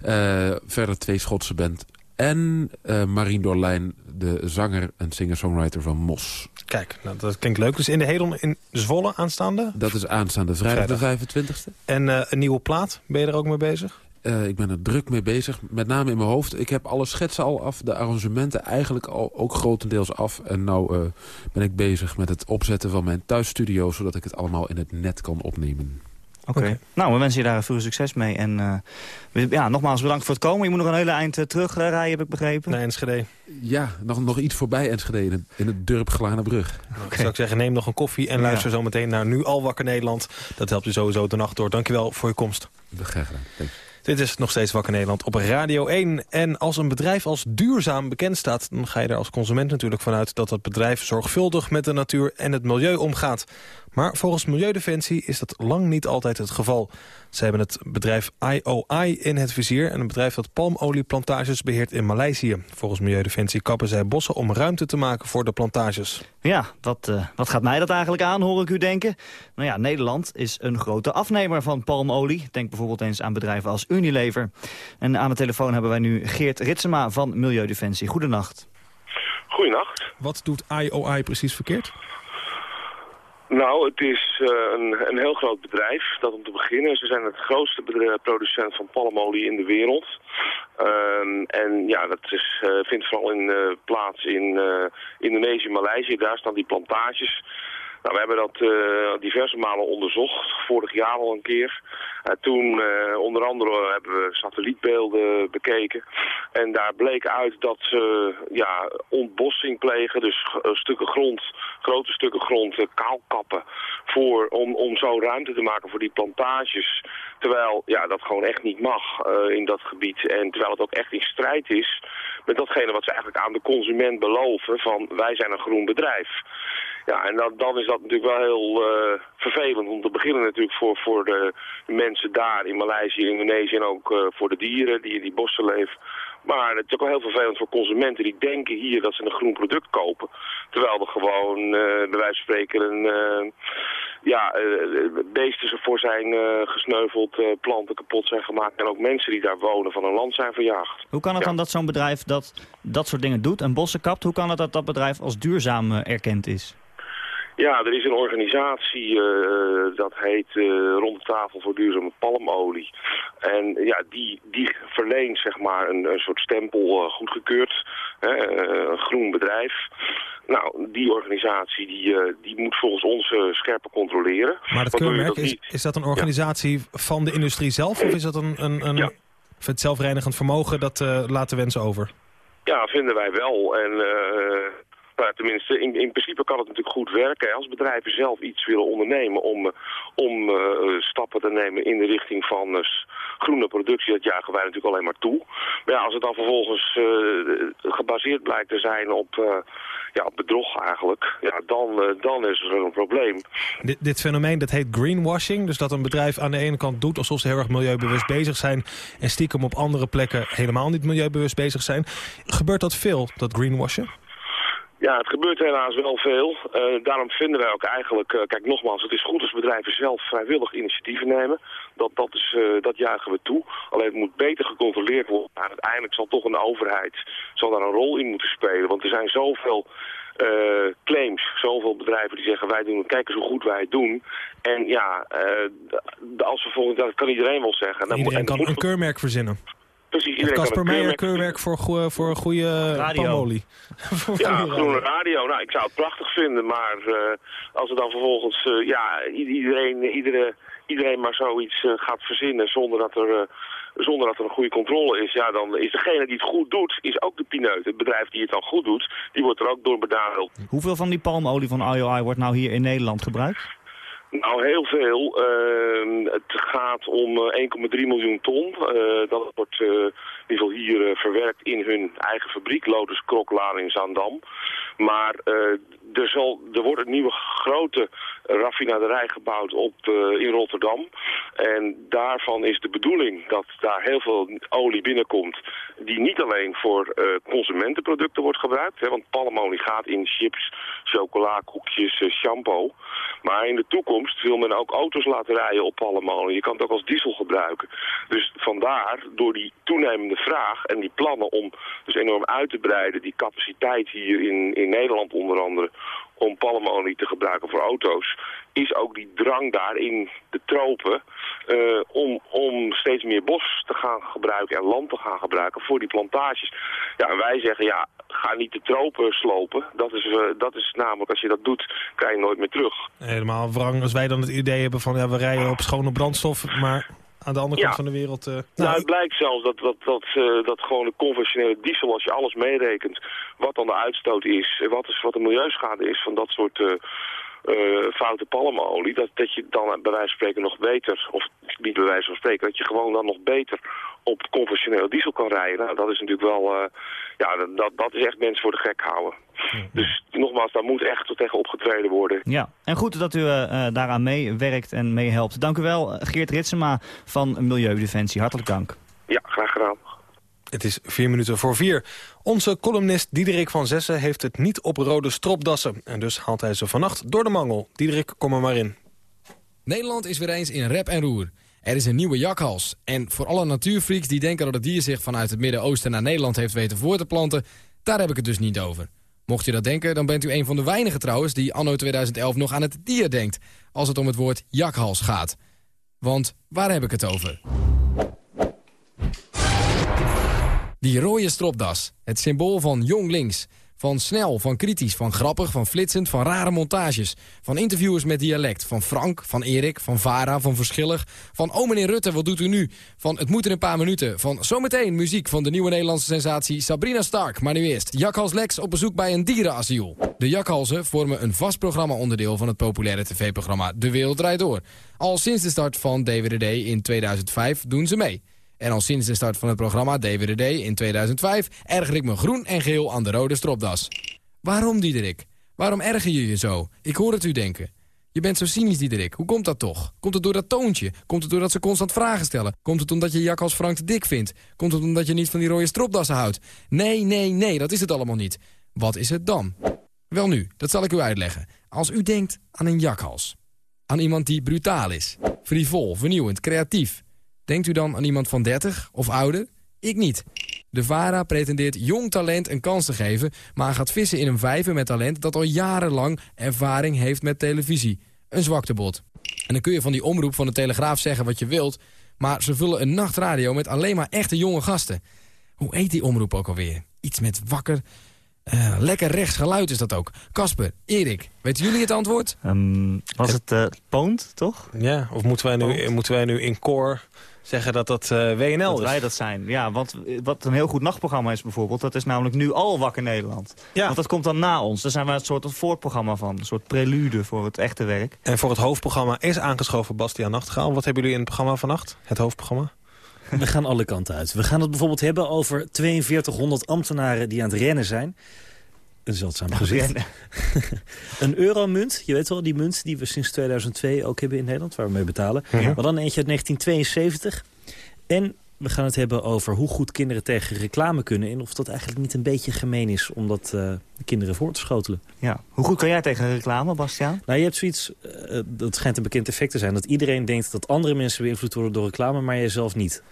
Eh, verder twee Schotse band. En eh Marien Dorlijn, de zanger en singer-songwriter van Mos. Kijk, nou, dat klinkt leuk. Dus in de Hedon in Zwolle aanstaande? Dat is aanstaande vrijdag, Vrijdag. de 25e. En eh, een nieuwe plaat, ben je er ook mee bezig? Eh, ik ben er druk mee bezig, met name in mijn hoofd. Ik heb alle schetsen al af, de arrangementen eigenlijk al ook grotendeels af. En nou ben ik bezig met het opzetten van mijn thuisstudio... zodat ik het allemaal in het net kan opnemen. Oké. Nou, we wensen je daar veel succes mee. En eh, we- ja, nogmaals bedankt voor het komen. Je moet nog een hele eind uh, terugrijden, heb ik begrepen. Nee, Enschede. Ja, nog, nog iets voorbij Enschede in het, in het Durp Glanenbrug. Nou, Zou ik zeggen, neem nog een koffie en luister zo meteen naar Nu Al Wakker Nederland. Dat helpt je sowieso de nacht door. Dankjewel voor je komst. Graag gedaan. Thanks. Dit is nog steeds Wakker Nederland op Radio 1. En als een bedrijf als duurzaam bekend staat... dan ga je er als consument natuurlijk vanuit dat dat bedrijf zorgvuldig met de natuur en het milieu omgaat. Maar volgens Milieudefensie is dat lang niet altijd het geval. Ze hebben het bedrijf IOI in het vizier... en een bedrijf dat palmolieplantages beheert in Maleisië. Volgens Milieudefensie kappen zij bossen om ruimte te maken voor de plantages. Ja, wat, eh, wat gaat mij dat eigenlijk aan, hoor ik u denken? Nou ja, Nederland is een grote afnemer van palmolie. Denk bijvoorbeeld eens aan bedrijven als Unilever. En aan de telefoon hebben wij nu Geert Ritsema van Milieudefensie. Goedenacht. Goedenacht. Wat doet IOI precies verkeerd? Nou, het is eh, een, een heel groot bedrijf, dat om te beginnen. Ze zijn het grootste producent van palmolie in de wereld. Ehm, en ja, dat is, eh, vindt vooral in, eh, plaats in Indonesië, Maleisië. Daar staan die plantages. Nou, we hebben dat eh, diverse malen onderzocht, vorig jaar al een keer. Eh, toen eh, onder andere hebben we satellietbeelden bekeken. En daar bleek uit dat ze ja, ontbossing plegen, dus stukken grond, grote stukken grond eh, kaal kappen. Voor, om, om zo ruimte te maken voor die plantages. Terwijl ja, dat gewoon echt niet mag in dat gebied. En terwijl het ook echt in strijd is met datgene wat ze eigenlijk aan de consument beloven van wij zijn een groen bedrijf. Ja, en dan, dan is dat natuurlijk wel heel eh, vervelend om te beginnen natuurlijk voor, voor de mensen daar in Maleisië, Indonesië en ook eh, voor de dieren die in die bossen leven. Maar het is ook wel heel vervelend voor consumenten die denken hier dat ze een groen product kopen. Terwijl er gewoon eh, bij wijze van spreken een, ja, beesten ervoor zijn gesneuveld, planten kapot zijn gemaakt. En ook mensen die daar wonen van hun land zijn verjaagd. Hoe kan het dan dat zo'n bedrijf dat, dat soort dingen doet en bossen kapt? Hoe kan het dat dat bedrijf als duurzaam erkend is? Ja, er is een organisatie, eh, dat heet eh Rond de Tafel voor Duurzame Palmolie. En ja, die, die verleent zeg maar een, een soort stempel eh, goedgekeurd, hè, een groen bedrijf. Nou, die organisatie die, die moet volgens ons scherper controleren. Maar dat je keurmerk, dat is, is dat een organisatie van de industrie zelf? Of is dat een, een, een het zelfreinigend vermogen dat laat de wensen over? Ja, vinden wij wel. En nou, tenminste, in, in principe kan het natuurlijk goed werken als bedrijven zelf iets willen ondernemen om, eh, om eh, stappen te nemen in de richting van eh, groene productie. Dat juichen wij natuurlijk alleen maar toe. Maar ja, als het dan vervolgens eh, gebaseerd blijkt te zijn op, eh, ja, bedrog eigenlijk, ja, dan, eh, dan is er een probleem. Dit, dit fenomeen dat heet greenwashing. Dus dat een bedrijf aan de ene kant doet alsof ze heel erg milieubewust bezig zijn... en stiekem op andere plekken helemaal niet milieubewust bezig zijn. Gebeurt dat veel, dat greenwashen? Ja, het gebeurt helaas wel veel. Eh, daarom vinden wij ook eigenlijk, eh, kijk nogmaals, het is goed als bedrijven zelf vrijwillig initiatieven nemen. Dat, dat, is, eh, dat juichen we toe. Alleen het moet beter gecontroleerd worden. En uiteindelijk zal toch een overheid zal daar een rol in moeten spelen. Want er zijn zoveel claims, zoveel bedrijven die zeggen wij doen het, kijk eens hoe goed wij het doen. En ja, als we volgend dat kan iedereen wel zeggen. Dan Iedereen en kan moet een keurmerk verzinnen. Precies, iedereen Casper een Meijer keurwerk voor, goe- voor goede Radio. palmolie? Voor Ja, goede groene radio. Nou, ik zou het prachtig vinden, maar eh, als er dan vervolgens, eh, ja, iedereen, iedere, iedereen maar zoiets eh, gaat verzinnen zonder dat er... eh, zonder dat er een goede controle is, ja, dan is degene die het goed doet, is ook de pineut. Het bedrijf die het dan goed doet, die wordt er ook door benadeeld. Hoeveel van die palmolie van IOI wordt nou hier in Nederland gebruikt? Nou, heel veel. Ehm, het gaat om eh, 1,3 miljoen ton. Eh, dat wordt eh, in ieder geval hier eh, verwerkt in hun eigen fabriek, Lotus Kroklaan in Zaandam. Maar eh, er, zal, er wordt een nieuwe grote raffinaderij gebouwd op, eh, in Rotterdam. En daarvan is de bedoeling dat daar heel veel olie binnenkomt... die niet alleen voor eh, consumentenproducten wordt gebruikt. Hè, want palmolie gaat in chips, chocola, koekjes, eh, shampoo. Maar in de toekomst wil men ook auto's laten rijden op palmolie. Je kan het ook als diesel gebruiken. Dus vandaar, door die toenemende vraag en die plannen om dus enorm uit te breiden... die capaciteit hier in, in Nederland onder andere om palmolie te gebruiken voor auto's, is ook die drang daar in de tropen eh, om, om steeds meer bos te gaan gebruiken en land te gaan gebruiken voor die plantages. Ja, en wij zeggen, ja, ga niet de tropen slopen. Dat is, eh, dat is namelijk, als je dat doet, krijg je nooit meer terug. Helemaal wrang als wij dan het idee hebben van... ja, we rijden op schone brandstof, maar aan de andere Ja. kant van de wereld... eh, Nou, het blijkt zelfs dat, dat, dat, eh, dat gewoon de conventionele diesel, als je alles meerekent, wat dan de uitstoot is, en wat, is, wat de milieuschade is van dat soort eh, foute palmolie, dat, dat je dan bij wijze van spreken nog beter, of niet bij wijze van spreken, dat je gewoon dan nog beter op conventionele diesel kan rijden. Nou, dat is natuurlijk wel, ja, dat, dat is echt mensen voor de gek houden. Dus nogmaals, daar moet echt tegen opgetreden worden. Ja, en goed dat u eh, eh, daaraan meewerkt en meehelpt. Dank u wel, Geert Ritsema van Milieudefensie. Hartelijk dank. Ja, graag gedaan. Het is vier minuten voor vier. Onze columnist Diederik van Zessen heeft het niet op rode stropdassen. En dus haalt hij ze vannacht door de mangel. Diederik, kom er maar in. Nederland is weer eens in rep en roer. Er is een nieuwe jakhals. En voor alle natuurfreaks die denken dat het dier zich vanuit het Midden-Oosten naar Nederland heeft weten voor te planten, daar heb ik het dus niet over. Mocht je dat denken, dan bent u een van de weinigen trouwens die anno 2011 nog aan het dier denkt, als het om het woord jakhals gaat. Want waar heb ik het over? Die rode stropdas, het symbool van jong links. Van snel, van kritisch, van grappig, van flitsend, van rare montages. Van interviewers met dialect. Van Frank, van Erik, van Vara, van Verschillig. Van oh meneer Rutte, wat doet u nu? Van het moet in een paar minuten. Van zometeen muziek van de nieuwe Nederlandse sensatie Sabrina Stark. Maar nu eerst, Jakhals Lex op bezoek bij een dierenasiel. De jakhalzen vormen een vast programma-onderdeel van het populaire tv-programma De Wereld Draait Door. Al sinds de start van DWDD in 2005 doen ze mee. En al sinds de start van het programma DWDD in 2005... erger ik me groen en geel aan de rode stropdas. Waarom, Diederik? Waarom erger je je zo? Ik hoor het u denken. Je bent zo cynisch, Diederik. Hoe komt dat toch? Komt het door dat toontje? Komt het doordat ze constant vragen stellen? Komt het omdat je Jak als Frank te dik vindt? Komt het omdat je niet van die rode stropdassen houdt? Nee, nee, nee, dat is het allemaal niet. Wat is het dan? Wel nu, dat zal ik u uitleggen. Als u denkt aan een jakhals. Aan iemand die brutaal is. Frivol, vernieuwend, creatief. Denkt u dan aan iemand van 30 of ouder? Ik niet. De VARA pretendeert jong talent een kans te geven... maar gaat vissen in een vijver met talent... dat al jarenlang ervaring heeft met televisie. Een zwaktebod. En dan kun je van die omroep van de Telegraaf zeggen wat je wilt... maar ze vullen een nachtradio met alleen maar echte jonge gasten. Hoe heet die omroep ook alweer? Iets met wakker... Eh, lekker rechts geluid is dat ook. Kasper, Erik, weten jullie het antwoord? Ehm, was het uh, Poont, toch? Ja, of moeten wij nu, moeten wij nu in koor zeggen dat dat uh, WNL dat is? wij dat zijn, ja. Want wat een heel goed nachtprogramma is bijvoorbeeld... dat is namelijk nu al Wakker Nederland. Ja. Want dat komt dan na ons. Daar zijn wij een soort een voorprogramma van. Een soort prelude voor het echte werk. En voor het hoofdprogramma is aangeschoven Bastiaan Nachtgaal. Wat hebben jullie in het programma vannacht? Het hoofdprogramma? We gaan alle kanten uit. We gaan het bijvoorbeeld hebben over 4200 ambtenaren die aan het rennen zijn. Een zeldzaam gezicht. een euromunt, je weet wel, die munt die we sinds 2002 ook hebben in Nederland, waar we mee betalen. Maar dan eentje uit 1972. En we gaan het hebben over hoe goed kinderen tegen reclame kunnen... en of dat eigenlijk niet een beetje gemeen is om dat uh, kinderen voor te schotelen. Ja. Hoe goed kan jij tegen reclame, Bastiaan? Nou, je hebt zoiets, uh, dat schijnt een bekend effect te zijn... dat iedereen denkt dat andere mensen beïnvloed worden door reclame... maar jij zelf niet.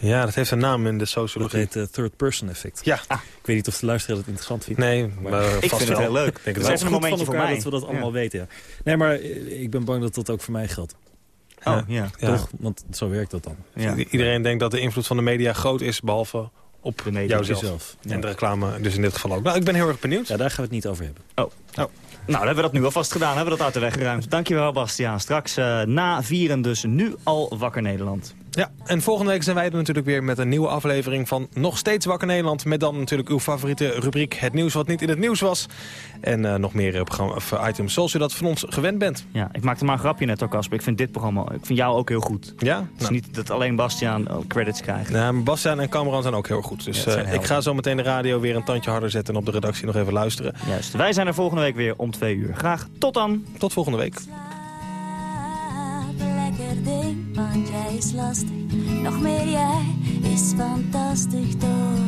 Ja, dat heeft een naam in de sociologie. Dat heet uh, third person effect. Ja. Ah. Ik weet niet of de luisteraar dat interessant vindt. Nee, maar, maar ik vind het heel leuk. Denk het is een momentje voor mij. dat we dat allemaal ja. weten. Ja. Nee, maar ik ben bang dat dat ook voor mij geldt. Oh, ja. ja. Toch? Want zo werkt dat dan. Ja. Iedereen denkt dat de invloed van de media groot is, behalve op de media jouzelf. Jezelf. En de reclame dus in dit geval ook. Nou, ik ben heel erg benieuwd. Ja, daar gaan we het niet over hebben. Oh. oh. Nou, dan hebben we dat nu alvast gedaan. Hebben we dat uit de weg geruimd. Dankjewel, Bastiaan. Straks uh, na vieren dus nu al Wakker Nederland. Ja, en volgende week zijn wij er natuurlijk weer met een nieuwe aflevering van Nog Steeds Wakker Nederland. Met dan natuurlijk uw favoriete rubriek Het Nieuws wat niet in het nieuws was. En uh, nog meer programma, of, items zoals u dat van ons gewend bent. Ja, ik maakte maar een grapje net ook, Casper. Ik vind dit programma, ik vind jou ook heel goed. Ja? Het is nou. niet dat alleen Bastiaan credits krijgt. Maar Bastiaan en Cameron zijn ook heel goed. Dus ja, uh, ik ga zo meteen de radio weer een tandje harder zetten... en op de redactie nog even luisteren. Juist, wij zijn er volgende week weer om twee uur. Graag tot dan. Tot volgende week. Lekker ding, want jij is lastig. Nog meer jij is fantastisch toch.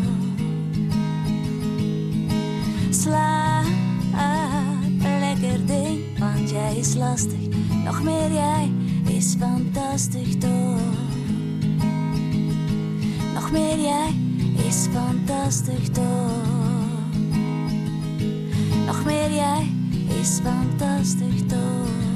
Slaap, lekker ding, want jij is lastig. Nog meer jij is fantastisch toch. Nog meer jij is fantastisch toch. Nog meer jij is fantastisch toch.